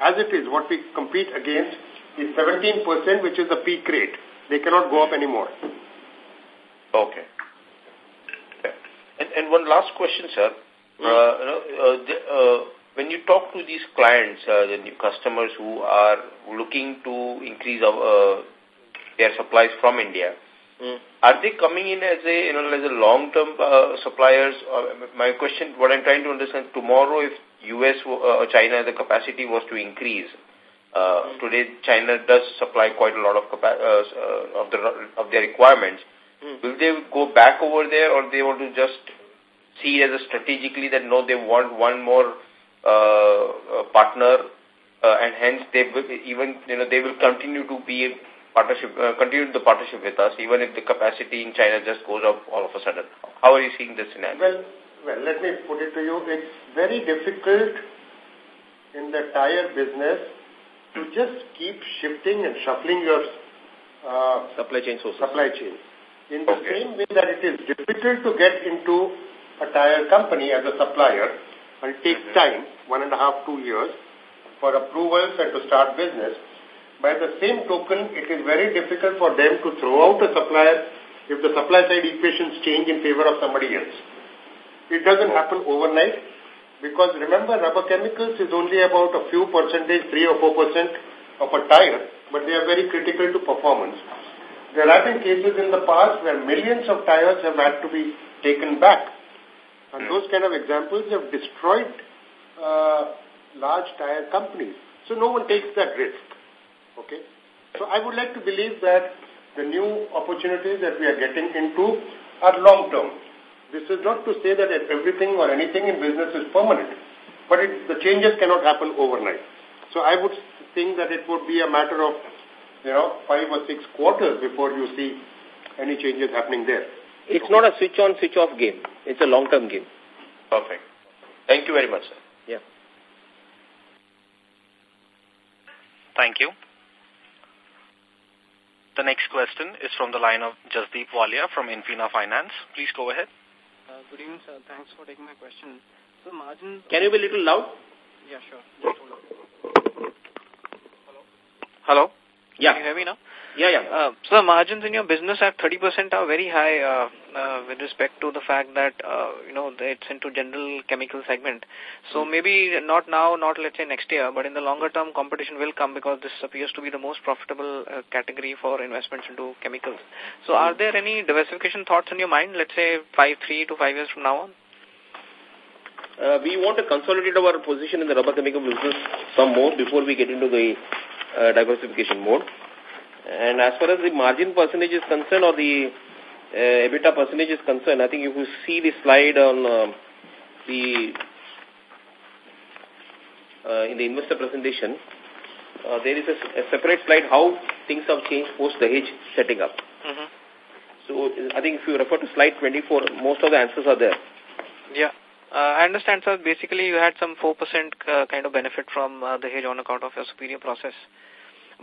as it is, what we compete against, is 17%, which is the peak rate. They cannot go up anymore. Okay. And, and one last question, sir. Uh, uh, the, uh, when you talk to these clients, uh, the new customers who are looking to increase uh, their supplies from India, mm. are they coming in as a you know as a long term uh, suppliers? Uh, my question, what I'm trying to understand, tomorrow if U.S. or uh, China the capacity was to increase, uh, mm. today China does supply quite a lot of uh, uh, of the of their requirements. Mm. Will they go back over there, or they want to just see as a strategically that no, they want one more uh, partner, uh, and hence they will even you know they will continue to be partnership, uh, continue the partnership with us, even if the capacity in China just goes up all of a sudden. How are you seeing this scenario? Well, well, let me put it to you. It's very difficult in the tire business to just keep shifting and shuffling your uh, supply chain sources. Supply chain. In the okay. same way that it is difficult to get into a tire company as a supplier, and it takes time, one and a half, two years, for approvals and to start business. By the same token, it is very difficult for them to throw out a supplier if the supply side equations change in favor of somebody else. It doesn't happen overnight because remember rubber chemicals is only about a few percentage, 3 or 4% of a tire, but they are very critical to performance. There have been cases in the past where millions of tires have had to be taken back. And those kind of examples have destroyed uh, large tire companies. So no one takes that risk. Okay? So I would like to believe that the new opportunities that we are getting into are long-term. This is not to say that everything or anything in business is permanent, but it, the changes cannot happen overnight. So I would think that it would be a matter of, you know, five or six quarters before you see any changes happening there. It's not a switch-on, switch-off game. It's a long-term game. Perfect. Thank you very much, sir. Yeah. Thank you. The next question is from the line of Jasdeep Walia from Infina Finance. Please go ahead. Uh, good evening, sir. Thanks for taking my question. So margins... Can you be a little loud? Yeah, sure. Hello? Hello? Yeah. Can you hear me now? Yeah, yeah. Uh, so the margins in your business at 30% are very high uh, uh, with respect to the fact that, uh, you know, it's into general chemical segment. So hmm. maybe not now, not let's say next year, but in the longer term competition will come because this appears to be the most profitable uh, category for investments into chemicals. So are there any diversification thoughts in your mind, let's say five, three to five years from now on? Uh, we want to consolidate our position in the rubber chemical business some more before we get into the uh, diversification mode. And as far as the margin percentage is concerned or the uh, EBITDA percentage is concerned, I think if you see the slide on uh, the uh, in the investor presentation, uh, there is a, a, separate slide how things have changed post the Dahej setting up. Mm -hmm. So I think if you refer to slide 24, most of the answers are there. Yeah. Uh, I understand, sir. Basically, you had some 4% uh, kind of benefit from uh, Dahej on account of your superior process.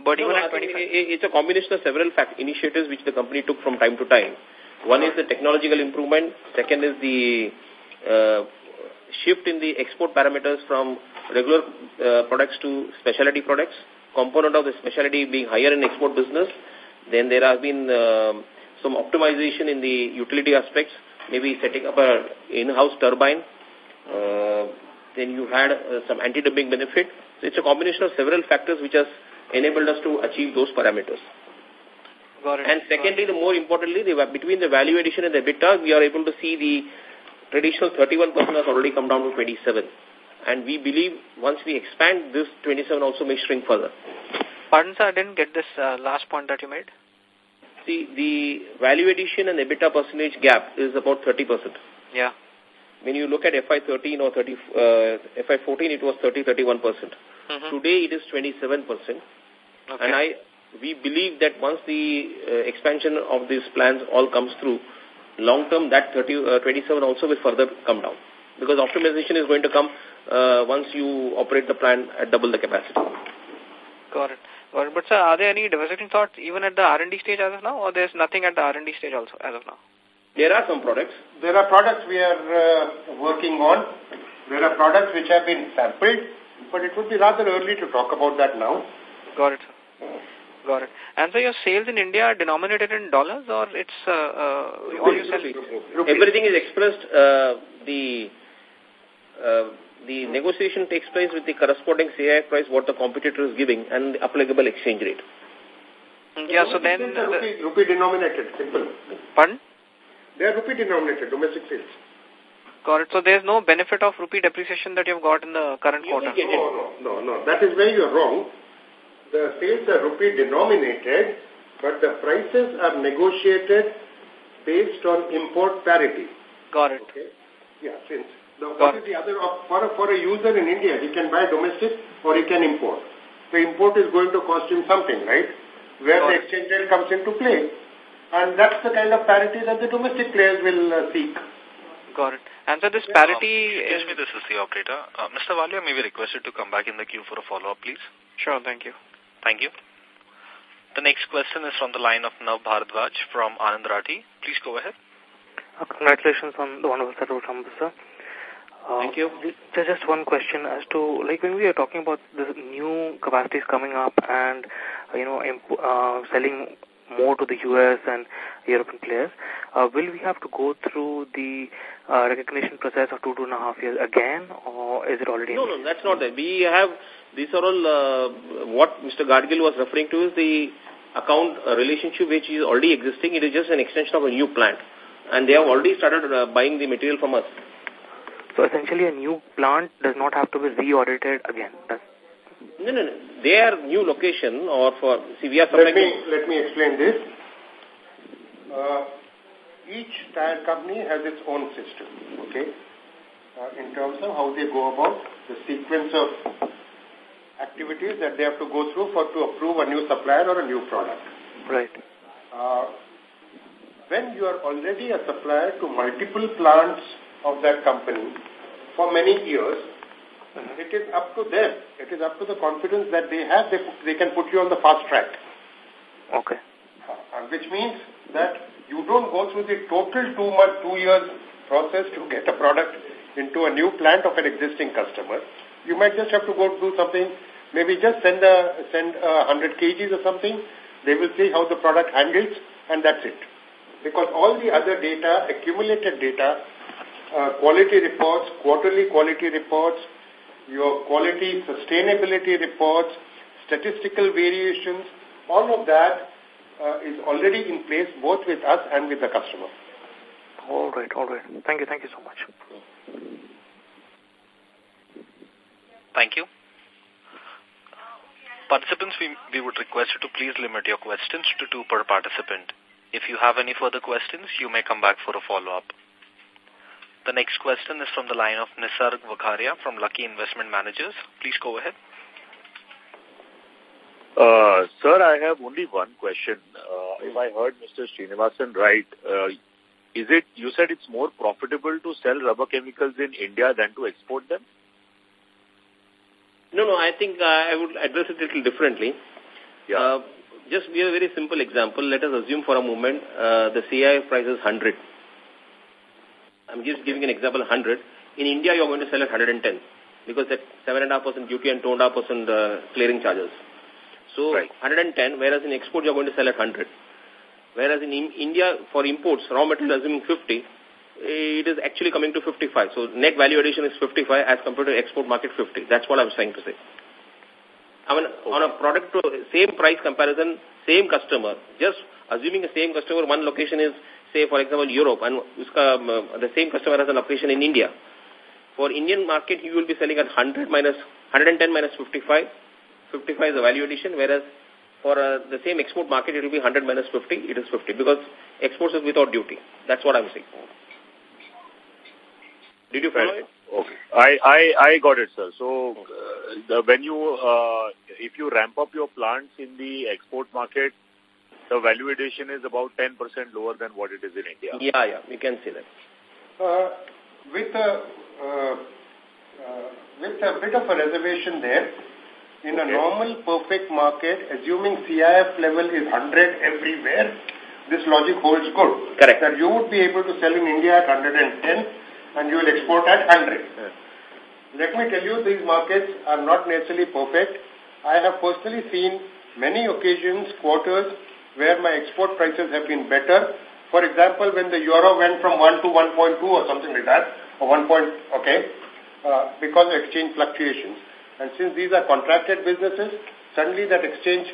But no, even at 25... It's a combination of several fact initiatives which the company took from time to time. One is the technological improvement. Second is the uh, shift in the export parameters from regular uh, products to specialty products. Component of the specialty being higher in export business. Then there has been uh, some optimization in the utility aspects, maybe setting up a in-house turbine. Uh, then you had uh, some anti-dumping benefit. So it's a combination of several factors which has enabled us to achieve those parameters. Got it. And secondly, the more importantly, the, between the value addition and the EBITDA, we are able to see the traditional 31% has already come down to 27. And we believe once we expand this 27 also may shrink further. Pardon, sir, I didn't get this uh, last point that you made. See, the value addition and EBITDA percentage gap is about 30%. Yeah. When you look at FY13 or 30, uh, FY14, it was 30-31%. percent Mm -hmm. Today, it is 27%. Okay. And I, we believe that once the uh, expansion of these plans all comes through, long term that 30, uh, 27 also will further come down. Because optimization is going to come uh, once you operate the plant at double the capacity. Got it. Got it. But sir, are there any diversifying thoughts even at the R&D stage as of now or there's nothing at the R&D stage also as of now? There are some products. There are products we are uh, working on. There are products which have been sampled, but it would be rather early to talk about that now. Got it. Got it. And so your sales in India are denominated in dollars or it's uh, uh, all you sell? Everything is expressed, uh, the uh, the negotiation takes place with the corresponding CIF price, what the competitor is giving, and the applicable exchange rate. Mm, yeah, so then... The rupee, rupee denominated, simple. Pardon? They are rupee denominated, domestic sales. Got it. So there's no benefit of rupee depreciation that you've got in the current you quarter? No, no, no, no. That is where you're wrong the sales are rupee denominated, but the prices are negotiated based on import parity. Got it. Okay. Yeah, since the, what is the other for a, for a user in India, he can buy domestic or he can import. The import is going to cost him something, right? Where Got the exchange rate comes into play. And that's the kind of parity that the domestic players will uh, seek. Got it. And so this parity... Uh, excuse me, this is the operator. Uh, Mr. Walia may be requested to come back in the queue for a follow-up, please. Sure, thank you. Thank you. The next question is from the line of Nav Bharadwaj from Anand Rathi. Please go ahead. Uh, congratulations on the wonderful set of numbers, sir. Uh, Thank you. Just one question as to, like, when we are talking about the new capacities coming up and, you know, uh, selling more to the U.S. and European players, uh, will we have to go through the uh, recognition process of two, two and a half years again, or is it already... No, no, that's not that. We have, these are all, uh, what Mr. Gadgil was referring to is the account uh, relationship which is already existing. It is just an extension of a new plant. And they have already started uh, buying the material from us. So essentially a new plant does not have to be re-audited again. That's no, no, no. Their new location or for, see, we are Let me, let me explain this. Uh, each tire company has its own system, okay, uh, in terms of how they go about the sequence of activities that they have to go through for to approve a new supplier or a new product. Right. Uh, when you are already a supplier to multiple plants of that company for many years, uh-huh. it is up to them. It is up to the confidence that they have. They, they can put you on the fast track. Okay. Uh, which means that you don't go through the total two month, two years process to get a product into a new plant of an existing customer. You might just have to go do something, maybe just send a, send a 100 kgs or something. They will see how the product handles and that's it. Because all the other data, accumulated data, uh, quality reports, quarterly quality reports, your quality sustainability reports, statistical variations, all of that uh, is already in place both with us and with the customer. All right, all right. Thank you, thank you so much. Thank you. Participants, we, we would request you to please limit your questions to two per participant. If you have any further questions, you may come back for a follow-up. The next question is from the line of Nisarg Vakharia from Lucky Investment Managers. Please go ahead. Uh, sir, I have only one question. Uh, if I heard Mr. Srinivasan right, uh, is it, you said it's more profitable to sell rubber chemicals in India than to export them? No, no, I think uh, I would address it a little differently. Yeah. Uh, just give a very simple example. Let us assume for a moment uh, the CIF price is 100 I'm just giving an example, 100. In India, you're going to sell at 110 because that 7.5% duty and 2.5% uh, clearing charges. So right. 110, whereas in export, you're going to sell at 100. Whereas in India, for imports, raw material assuming 50, it is actually coming to 55. So net value addition is 55 as compared to export market 50. That's what I'm trying to say. I mean, okay. on a product to same price comparison, same customer, just assuming the same customer, one location is say, for example, Europe, and the same customer has an operation in India. For Indian market, you will be selling at 100 minus 110 minus 55. 55 is the value addition, whereas for uh, the same export market, it will be 100 minus 50. It is 50 because exports is without duty. That's what I'm saying. Did you follow it? Okay. I, I, I got it, sir. So, uh, the, when you, uh, if you ramp up your plants in the export market, the value addition is about 10% lower than what it is in India. Yeah, yeah, we can see that. Uh, with, a, uh, uh, with a bit of a reservation there, in okay. a normal perfect market, assuming CIF level is 100 everywhere, this logic holds good. Correct. That you would be able to sell in India at 110 and you will export at 100. Yeah. Let me tell you, these markets are not necessarily perfect. I have personally seen many occasions, quarters, where my export prices have been better. For example, when the euro went from 1 to 1.2 or something like that, or 1 point, okay, uh, because of exchange fluctuations. And since these are contracted businesses, suddenly that exchange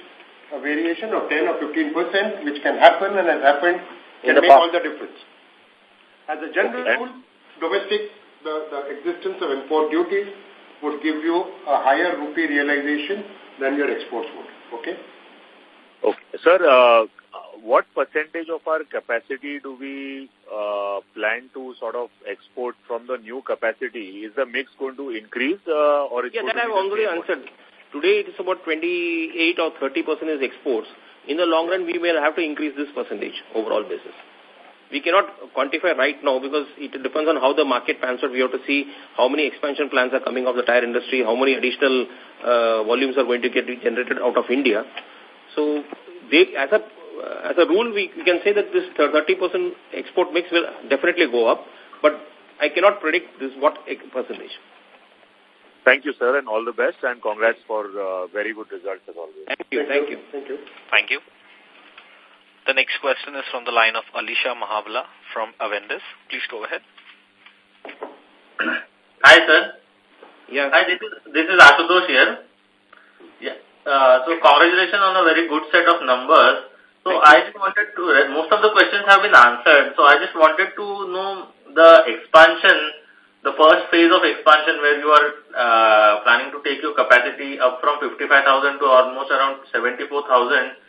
uh, variation of 10 or 15 percent, which can happen and has happened, can make all the difference. As a general rule, domestic, the, the existence of import duties would give you a higher rupee realization than your exports would. Okay? Okay. Sir, uh, what percentage of our capacity do we uh, plan to sort of export from the new capacity? Is the mix going to increase uh, or Yeah, that I've already answered. Today it is about 28 or 30 percent is exports. In the long run, we will have to increase this percentage overall basis. We cannot quantify right now because it depends on how the market pans out. We have to see how many expansion plans are coming of the tire industry, how many additional uh, volumes are going to get generated out of India. So they, as a as a rule, we, we can say that this 30% export mix will definitely go up. But I cannot predict this what percentage. Thank you, sir, and all the best, and congrats for uh, very good results as always. Thank you, thank you. Thank you. Thank you. The next question is from the line of Alisha Mahabla from Avendus. Please go ahead. Hi, sir. Yeah. Hi, this is, this is Ashutosh here. Yeah. Uh, so congratulations on a very good set of numbers. So Thank I just wanted to, most of the questions have been answered. So I just wanted to know the expansion the first phase of expansion where you are uh, planning to take your capacity up from 55,000 to almost around 74,000, uh,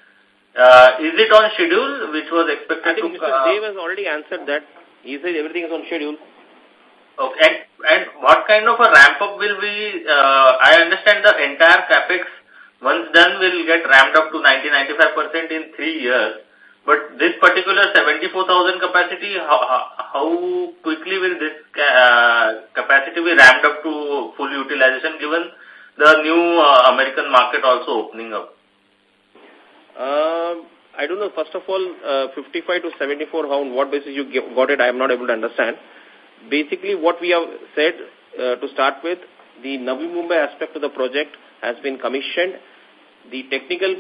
is it on schedule, which was expected I think to... Mr. Uh, Dave has already answered that. He said everything is on schedule. Okay. And, and what kind of a ramp-up will we... Uh, I understand the entire capex, once done, will get ramped up to 90-95% in three years. But this particular 74,000 capacity, how, how quickly will this uh, capacity be ramped up to full utilization given the new uh, American market also opening up? Uh, I don't know. First of all, uh, 55 to 74, how on what basis you got it, I am not able to understand. Basically, what we have said uh, to start with, the Navi Mumbai aspect of the project has been commissioned. The technical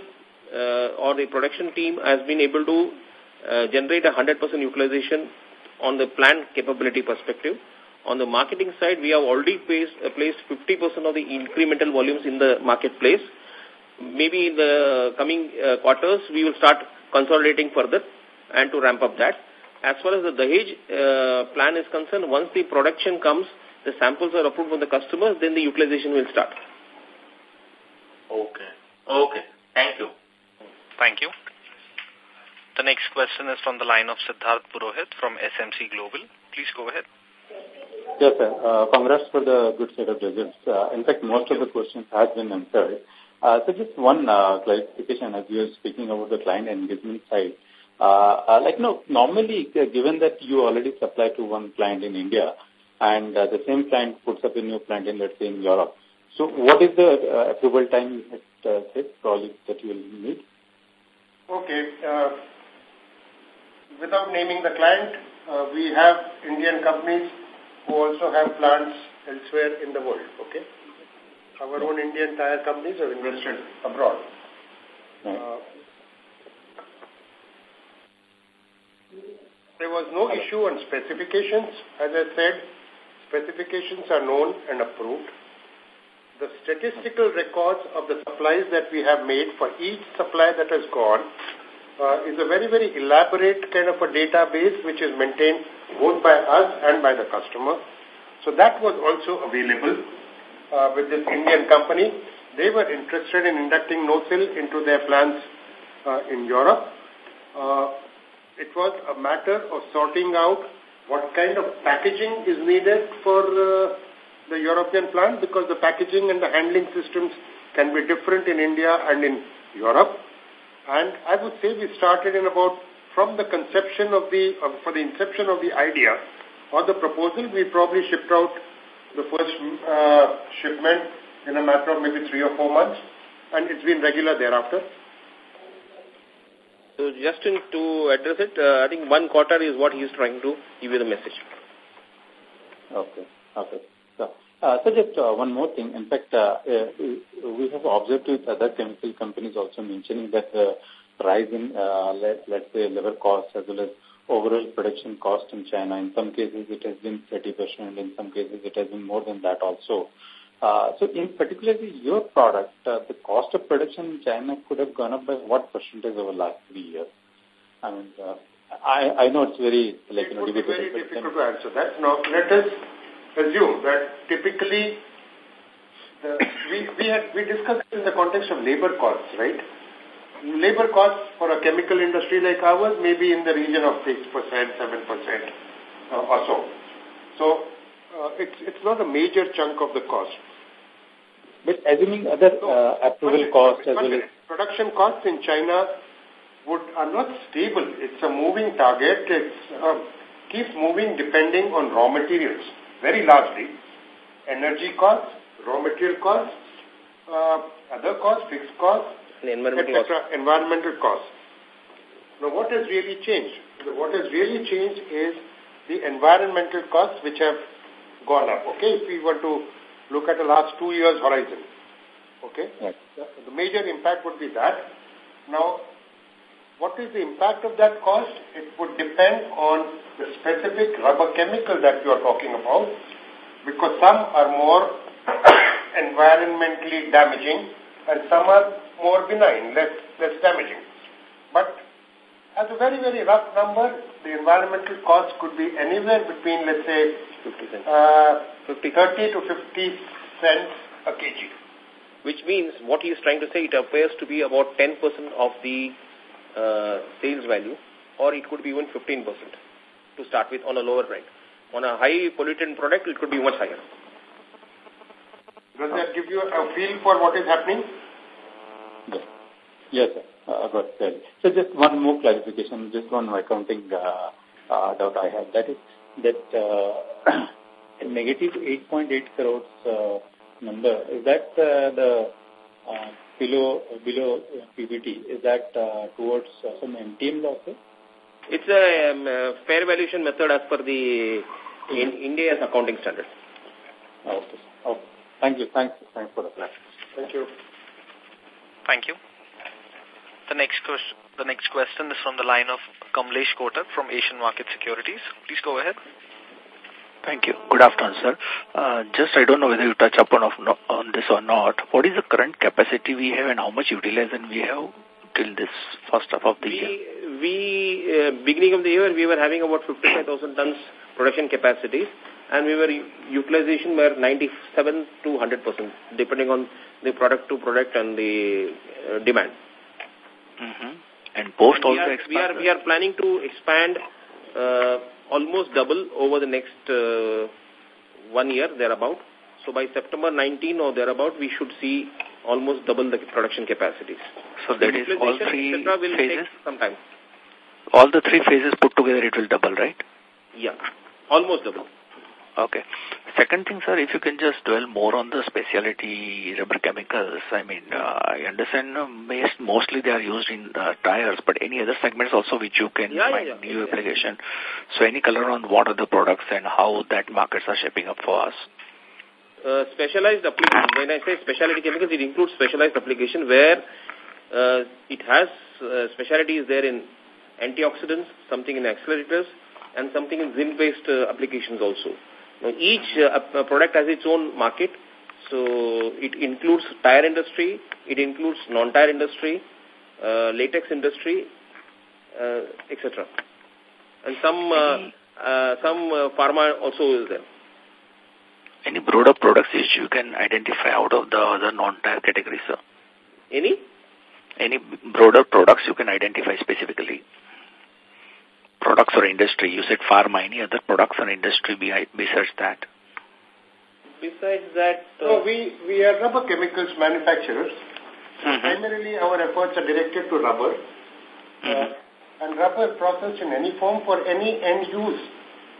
uh, or the production team has been able to uh, generate 100% utilization on the plant capability perspective. On the marketing side, we have already placed, uh, placed 50% of the incremental volumes in the marketplace. Maybe in the coming uh, quarters, we will start consolidating further and to ramp up that. As far as the Dahej uh, plan is concerned, once the production comes, the samples are approved from the customers, then the utilization will start. Okay. Okay. Thank you. Thank you. The next question is from the line of Siddharth Purohit from SMC Global. Please go ahead. Yes, sir. Uh, congrats for the good set of results. Uh, in fact, most of the questions have been answered. Uh, so just one uh, clarification as you were speaking about the client engagement side. Uh, uh, like, no, normally, given that you already supply to one client in India and uh, the same client puts up a new plant in, let's say, in Europe, so what is the uh, approval time you had uh, said probably that you will need? Okay. Without naming the client, uh, we have Indian companies who also have plants elsewhere in the world. Okay. Our own Indian tire companies have invested abroad. Uh, there was no issue on specifications. As I said, specifications are known and approved. The statistical records of the supplies that we have made for each supply that has gone uh, is a very, very elaborate kind of a database which is maintained both by us and by the customer. So that was also available uh, with this Indian company. They were interested in inducting NOCIL into their plants uh, in Europe. Uh, it was a matter of sorting out what kind of packaging is needed for uh, the European plant because the packaging and the handling systems can be different in India and in Europe. And I would say we started in about, from the conception of the, uh, for the inception of the idea or the proposal, we probably shipped out the first uh, shipment in a matter of maybe three or four months, and it's been regular thereafter. So just in, to address it, uh, I think one quarter is what he is trying to give you the message. Okay, okay. So, uh, so just uh, one more thing. In fact, uh, uh, we have observed with other chemical companies also mentioning that the rise in, uh, let, let's say, labor costs as well as overall production cost in China. In some cases, it has been 30%. In some cases, it has been more than that also. Uh, so in particularly your product, uh, the cost of production in China could have gone up by what percentage over the last three years? I mean, uh, I, I know it's very, like, it you know, would be very difficult to answer that. Now, let us assume that typically the, we, we, had, we discussed in the context of labor costs, right? Labor costs for a chemical industry like ours may be in the region of 6%, 7% uh, or so. So uh, it's, it's not a major chunk of the cost. But assuming other uh, approval costs as well as... Production costs in China would are not stable. It's a moving target. It uh, keeps moving depending on raw materials, very largely. Energy costs, raw material costs, uh, other costs, fixed costs, environmental costs. environmental costs. Now, what has really changed? What has really changed is the environmental costs which have gone up. Okay, if we were to look at the last two years horizon. Okay, yes. the, the major impact would be that. Now, what is the impact of that cost? It would depend on the specific rubber chemical that you are talking about because some are more environmentally damaging and some are more benign, less, less damaging. But as a very, very rough number, the environmental cost could be anywhere between, let's say, 50 cents. Uh, 50. 30 to 50 cents a kg. Which means what he is trying to say, it appears to be about 10% of the uh, sales value, or it could be even 15% to start with on a lower rate. On a high pollutant product, it could be much higher. Does that give you a feel for what is happening? Yes, sir. Uh, got it. So just one more clarification, just one accounting uh, uh, doubt I have. That is that uh, negative 8.8 crores uh, number, is that uh, the uh, below below PBT? Is that uh, towards uh, some MTM losses? It's a um, uh, fair valuation method as per the in India's accounting standard. Okay. okay. Thank you. Thanks. Thanks for the clarification. Thank you. Thank you. The next question, the next question is from the line of Kamlesh Kotak from Asian Market Securities. Please go ahead. Thank you. Good afternoon, sir. Uh, just I don't know whether you touch upon of no, on this or not. What is the current capacity we have and how much utilization we have till this first half of the we, year? We, uh, beginning of the year, we were having about 55,000 tons production capacity and we were utilization were 97 to 100%, depending on the product to product and the uh, demand. Mm -hmm. And post and also we are, we are, we are planning to expand uh, almost double over the next uh, one year thereabout. So by September 19 or thereabout, we should see almost double the production capacities. So that is all three will phases? Take some time. All the three phases put together, it will double, right? Yeah, almost double. Okay. Second thing, sir, if you can just dwell more on the specialty rubber chemicals. I mean, uh, I understand uh, mostly they are used in uh, tires, but any other segments also which you can yeah, find yeah, yeah. new application. So any color on what are the products and how that markets are shaping up for us? Uh, specialized application. When I say specialty chemicals, it includes specialized application where uh, it has uh, specialties there in antioxidants, something in accelerators, and something in zinc-based uh, applications also. Each uh, product has its own market. So it includes tire industry, it includes non-tire industry, uh, latex industry, uh, etc. And some uh, uh, some uh, pharma also is there. Any broader products which you can identify out of the other non-tire categories, sir? Any? Any broader products you can identify specifically? Products or industry? You said pharma. Any other products or industry besides that? Besides that... Uh, no, we, we are rubber chemicals manufacturers. Mm -hmm. Primarily, our efforts are directed to rubber. Mm -hmm. uh, and rubber processed in any form for any end use.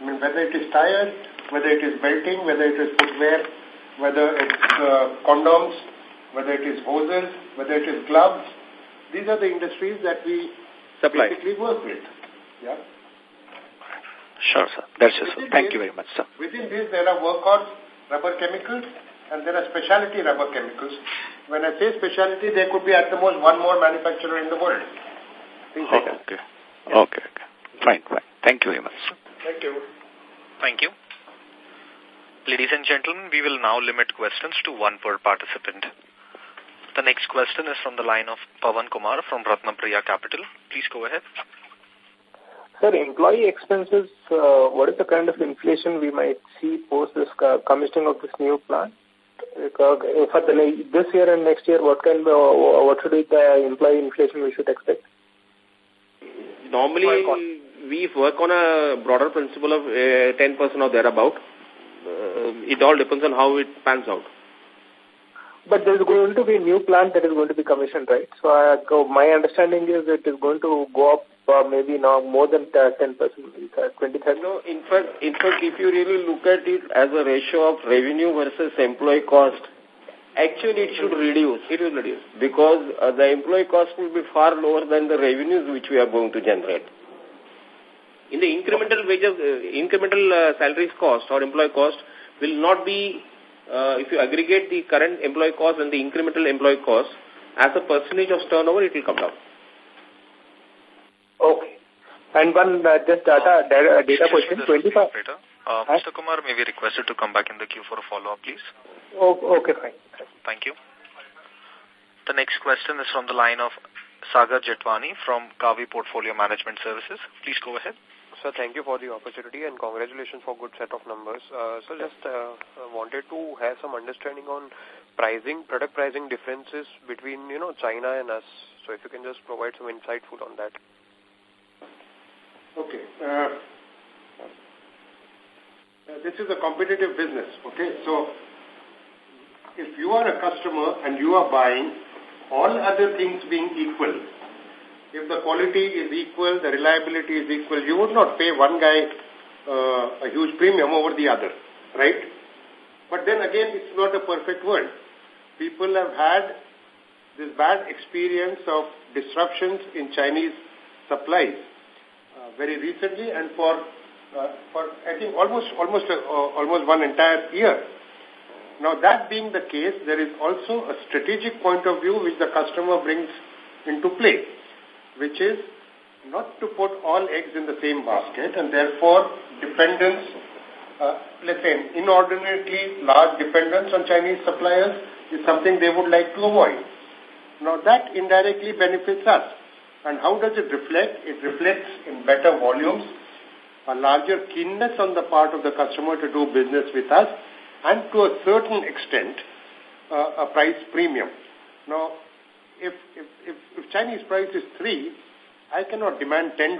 I mean, whether it is tires, whether it is belting, whether it is footwear, whether it's uh, condoms, whether it is hoses, whether it is gloves. These are the industries that we Supply. basically work with. Yeah. Sure, sir. That's useful. Thank you very much, sir. Within this, there are workhorse rubber chemicals and there are specialty rubber chemicals. When I say specialty, there could be at the most one more manufacturer in the world. Things oh, like that. okay. Okay, okay. Fine, fine. Thank you very much. Thank you. Thank you. Ladies and gentlemen, we will now limit questions to one per participant. The next question is from the line of Pavan Kumar from Ratnapriya Capital. Please go ahead. Sir, employee expenses, uh, what is the kind of inflation we might see post this commissioning of this new plant? For the, this year and next year, what kind of, what should be the employee inflation we should expect? Normally, we work on a broader principle of 10% uh, or thereabout. Uh, it all depends on how it pans out. But there is going to be a new plant that is going to be commissioned, right? So I, my understanding is that it is going to go up uh, maybe now more than 10%, 20%. No, in fact, in fact, if you really look at it as a ratio of revenue versus employee cost, actually it should reduce. It will reduce because uh, the employee cost will be far lower than the revenues which we are going to generate. In the incremental wages, uh, incremental uh, salaries cost or employee cost will not be, uh, if you aggregate the current employee cost and the incremental employee cost, as a percentage of turnover, it will come down. Okay. And one uh, just data, data, data question, 25. Uh, Mr. Kumar may be requested to come back in the queue for a follow-up, please. Oh, okay, fine. Thank you. The next question is from the line of Sagar Jetwani from Kavi Portfolio Management Services. Please go ahead. Sir, thank you for the opportunity and congratulations for good set of numbers. Uh, so just uh, wanted to have some understanding on pricing, product pricing differences between, you know, China and us. So if you can just provide some insightful on that. Okay. Uh, uh, this is a competitive business, okay? So, if you are a customer and you are buying, all other things being equal, if the quality is equal, the reliability is equal, you would not pay one guy uh, a huge premium over the other, right? But then again, it's not a perfect world. People have had this bad experience of disruptions in Chinese supplies very recently and for uh, for I think almost almost uh, almost one entire year. Now that being the case, there is also a strategic point of view which the customer brings into play, which is not to put all eggs in the same basket and therefore dependence, uh, let's say an inordinately large dependence on Chinese suppliers is something they would like to avoid. Now that indirectly benefits us. And how does it reflect? It reflects in better volumes, a larger keenness on the part of the customer to do business with us, and to a certain extent, uh, a price premium. Now, if, if, if, if Chinese price is 3, I cannot demand $10.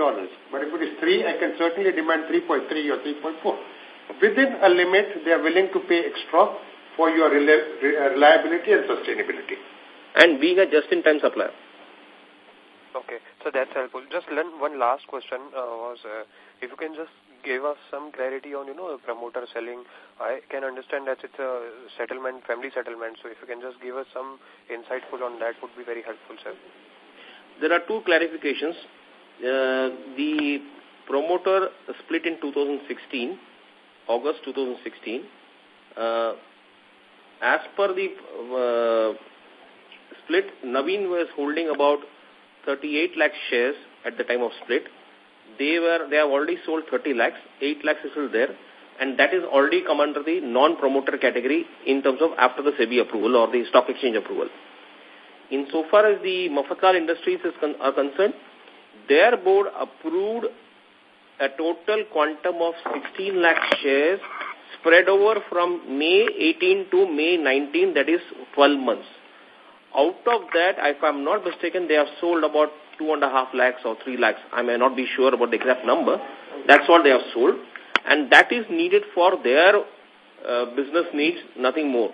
But if it is 3, I can certainly demand 3.3 or 3.4. Within a limit, they are willing to pay extra for your reliability and sustainability. And being a just-in-time supplier. Okay, so that's helpful. Just one last question uh, was, uh, if you can just give us some clarity on, you know, promoter selling. I can understand that it's a settlement, family settlement. So if you can just give us some insightful on that would be very helpful, sir. There are two clarifications. Uh, the promoter split in 2016, August 2016. Uh, as per the uh, split, Naveen was holding about 38 lakh shares at the time of split. They were they have already sold 30 lakhs, 8 lakhs is still there, and that is already come under the non-promoter category in terms of after the SEBI approval or the stock exchange approval. In so far as the Mafatlal Industries is con are concerned, their board approved a total quantum of 16 lakh shares spread over from May 18 to May 19, that is 12 months. Out of that, if I'm not mistaken, they have sold about two and a half lakhs or three lakhs. I may not be sure about the exact number. That's what they have sold. And that is needed for their uh, business needs, nothing more.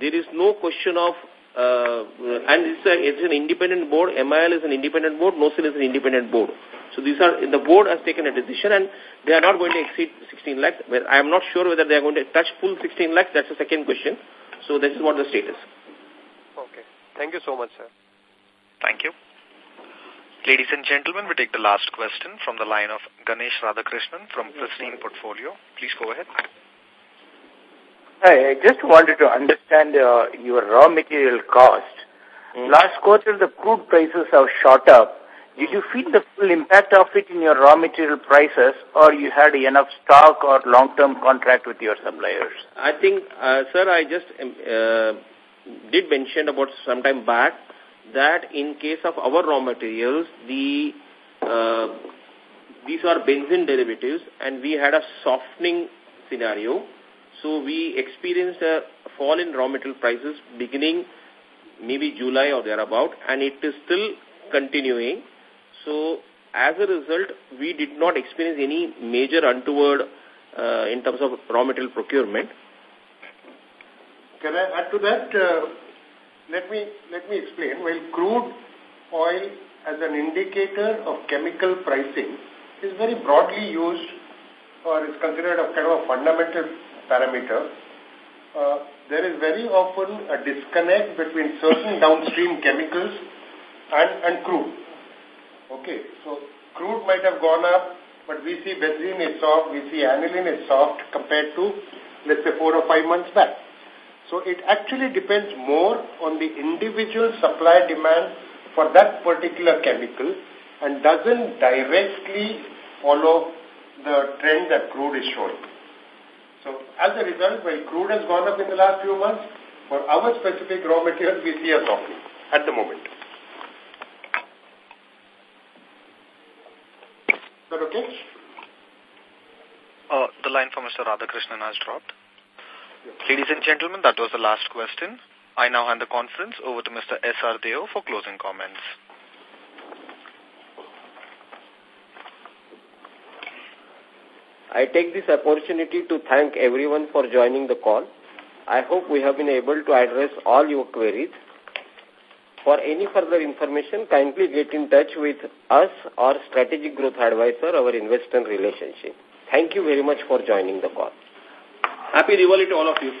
There is no question of, uh, and it's, a, it's an independent board. MIL is an independent board. NOCIL is an independent board. So these are, the board has taken a decision and they are not going to exceed 16 lakhs. I am not sure whether they are going to touch full 16 lakhs. That's the second question. So this is what the status. Thank you so much, sir. Thank you. Ladies and gentlemen, we take the last question from the line of Ganesh Radhakrishnan from Pristine Portfolio. Please go ahead. Hi, I just wanted to understand uh, your raw material cost. Mm. Last quarter, the crude prices have shot up. Did you feel the full impact of it in your raw material prices or you had enough stock or long-term contract with your suppliers? I think, uh, sir, I just um, uh, did mention about some time back that in case of our raw materials, the uh, these are benzene derivatives and we had a softening scenario. So we experienced a fall in raw material prices beginning maybe July or thereabout and it is still continuing. So as a result, we did not experience any major untoward uh, in terms of raw material procurement. Can I add to that? Uh, let me let me explain. While crude oil as an indicator of chemical pricing is very broadly used or is considered a kind of a fundamental parameter, uh, there is very often a disconnect between certain downstream chemicals and, and crude. Okay, so crude might have gone up but we see benzene is soft, we see aniline is soft compared to, let's say, four or five months back. So it actually depends more on the individual supply demand for that particular chemical and doesn't directly follow the trend that crude is showing. So as a result, when crude has gone up in the last few months, for our specific raw materials, we see a softening at the moment. Is that okay? Uh, the line for Mr. Radhakrishnan has dropped. Ladies and gentlemen, that was the last question. I now hand the conference over to Mr. S.R. Deo for closing comments. I take this opportunity to thank everyone for joining the call. I hope we have been able to address all your queries. For any further information, kindly get in touch with us or Strategic Growth Advisor, our investor relationship. Thank you very much for joining the call. Happy Diwali to all of you.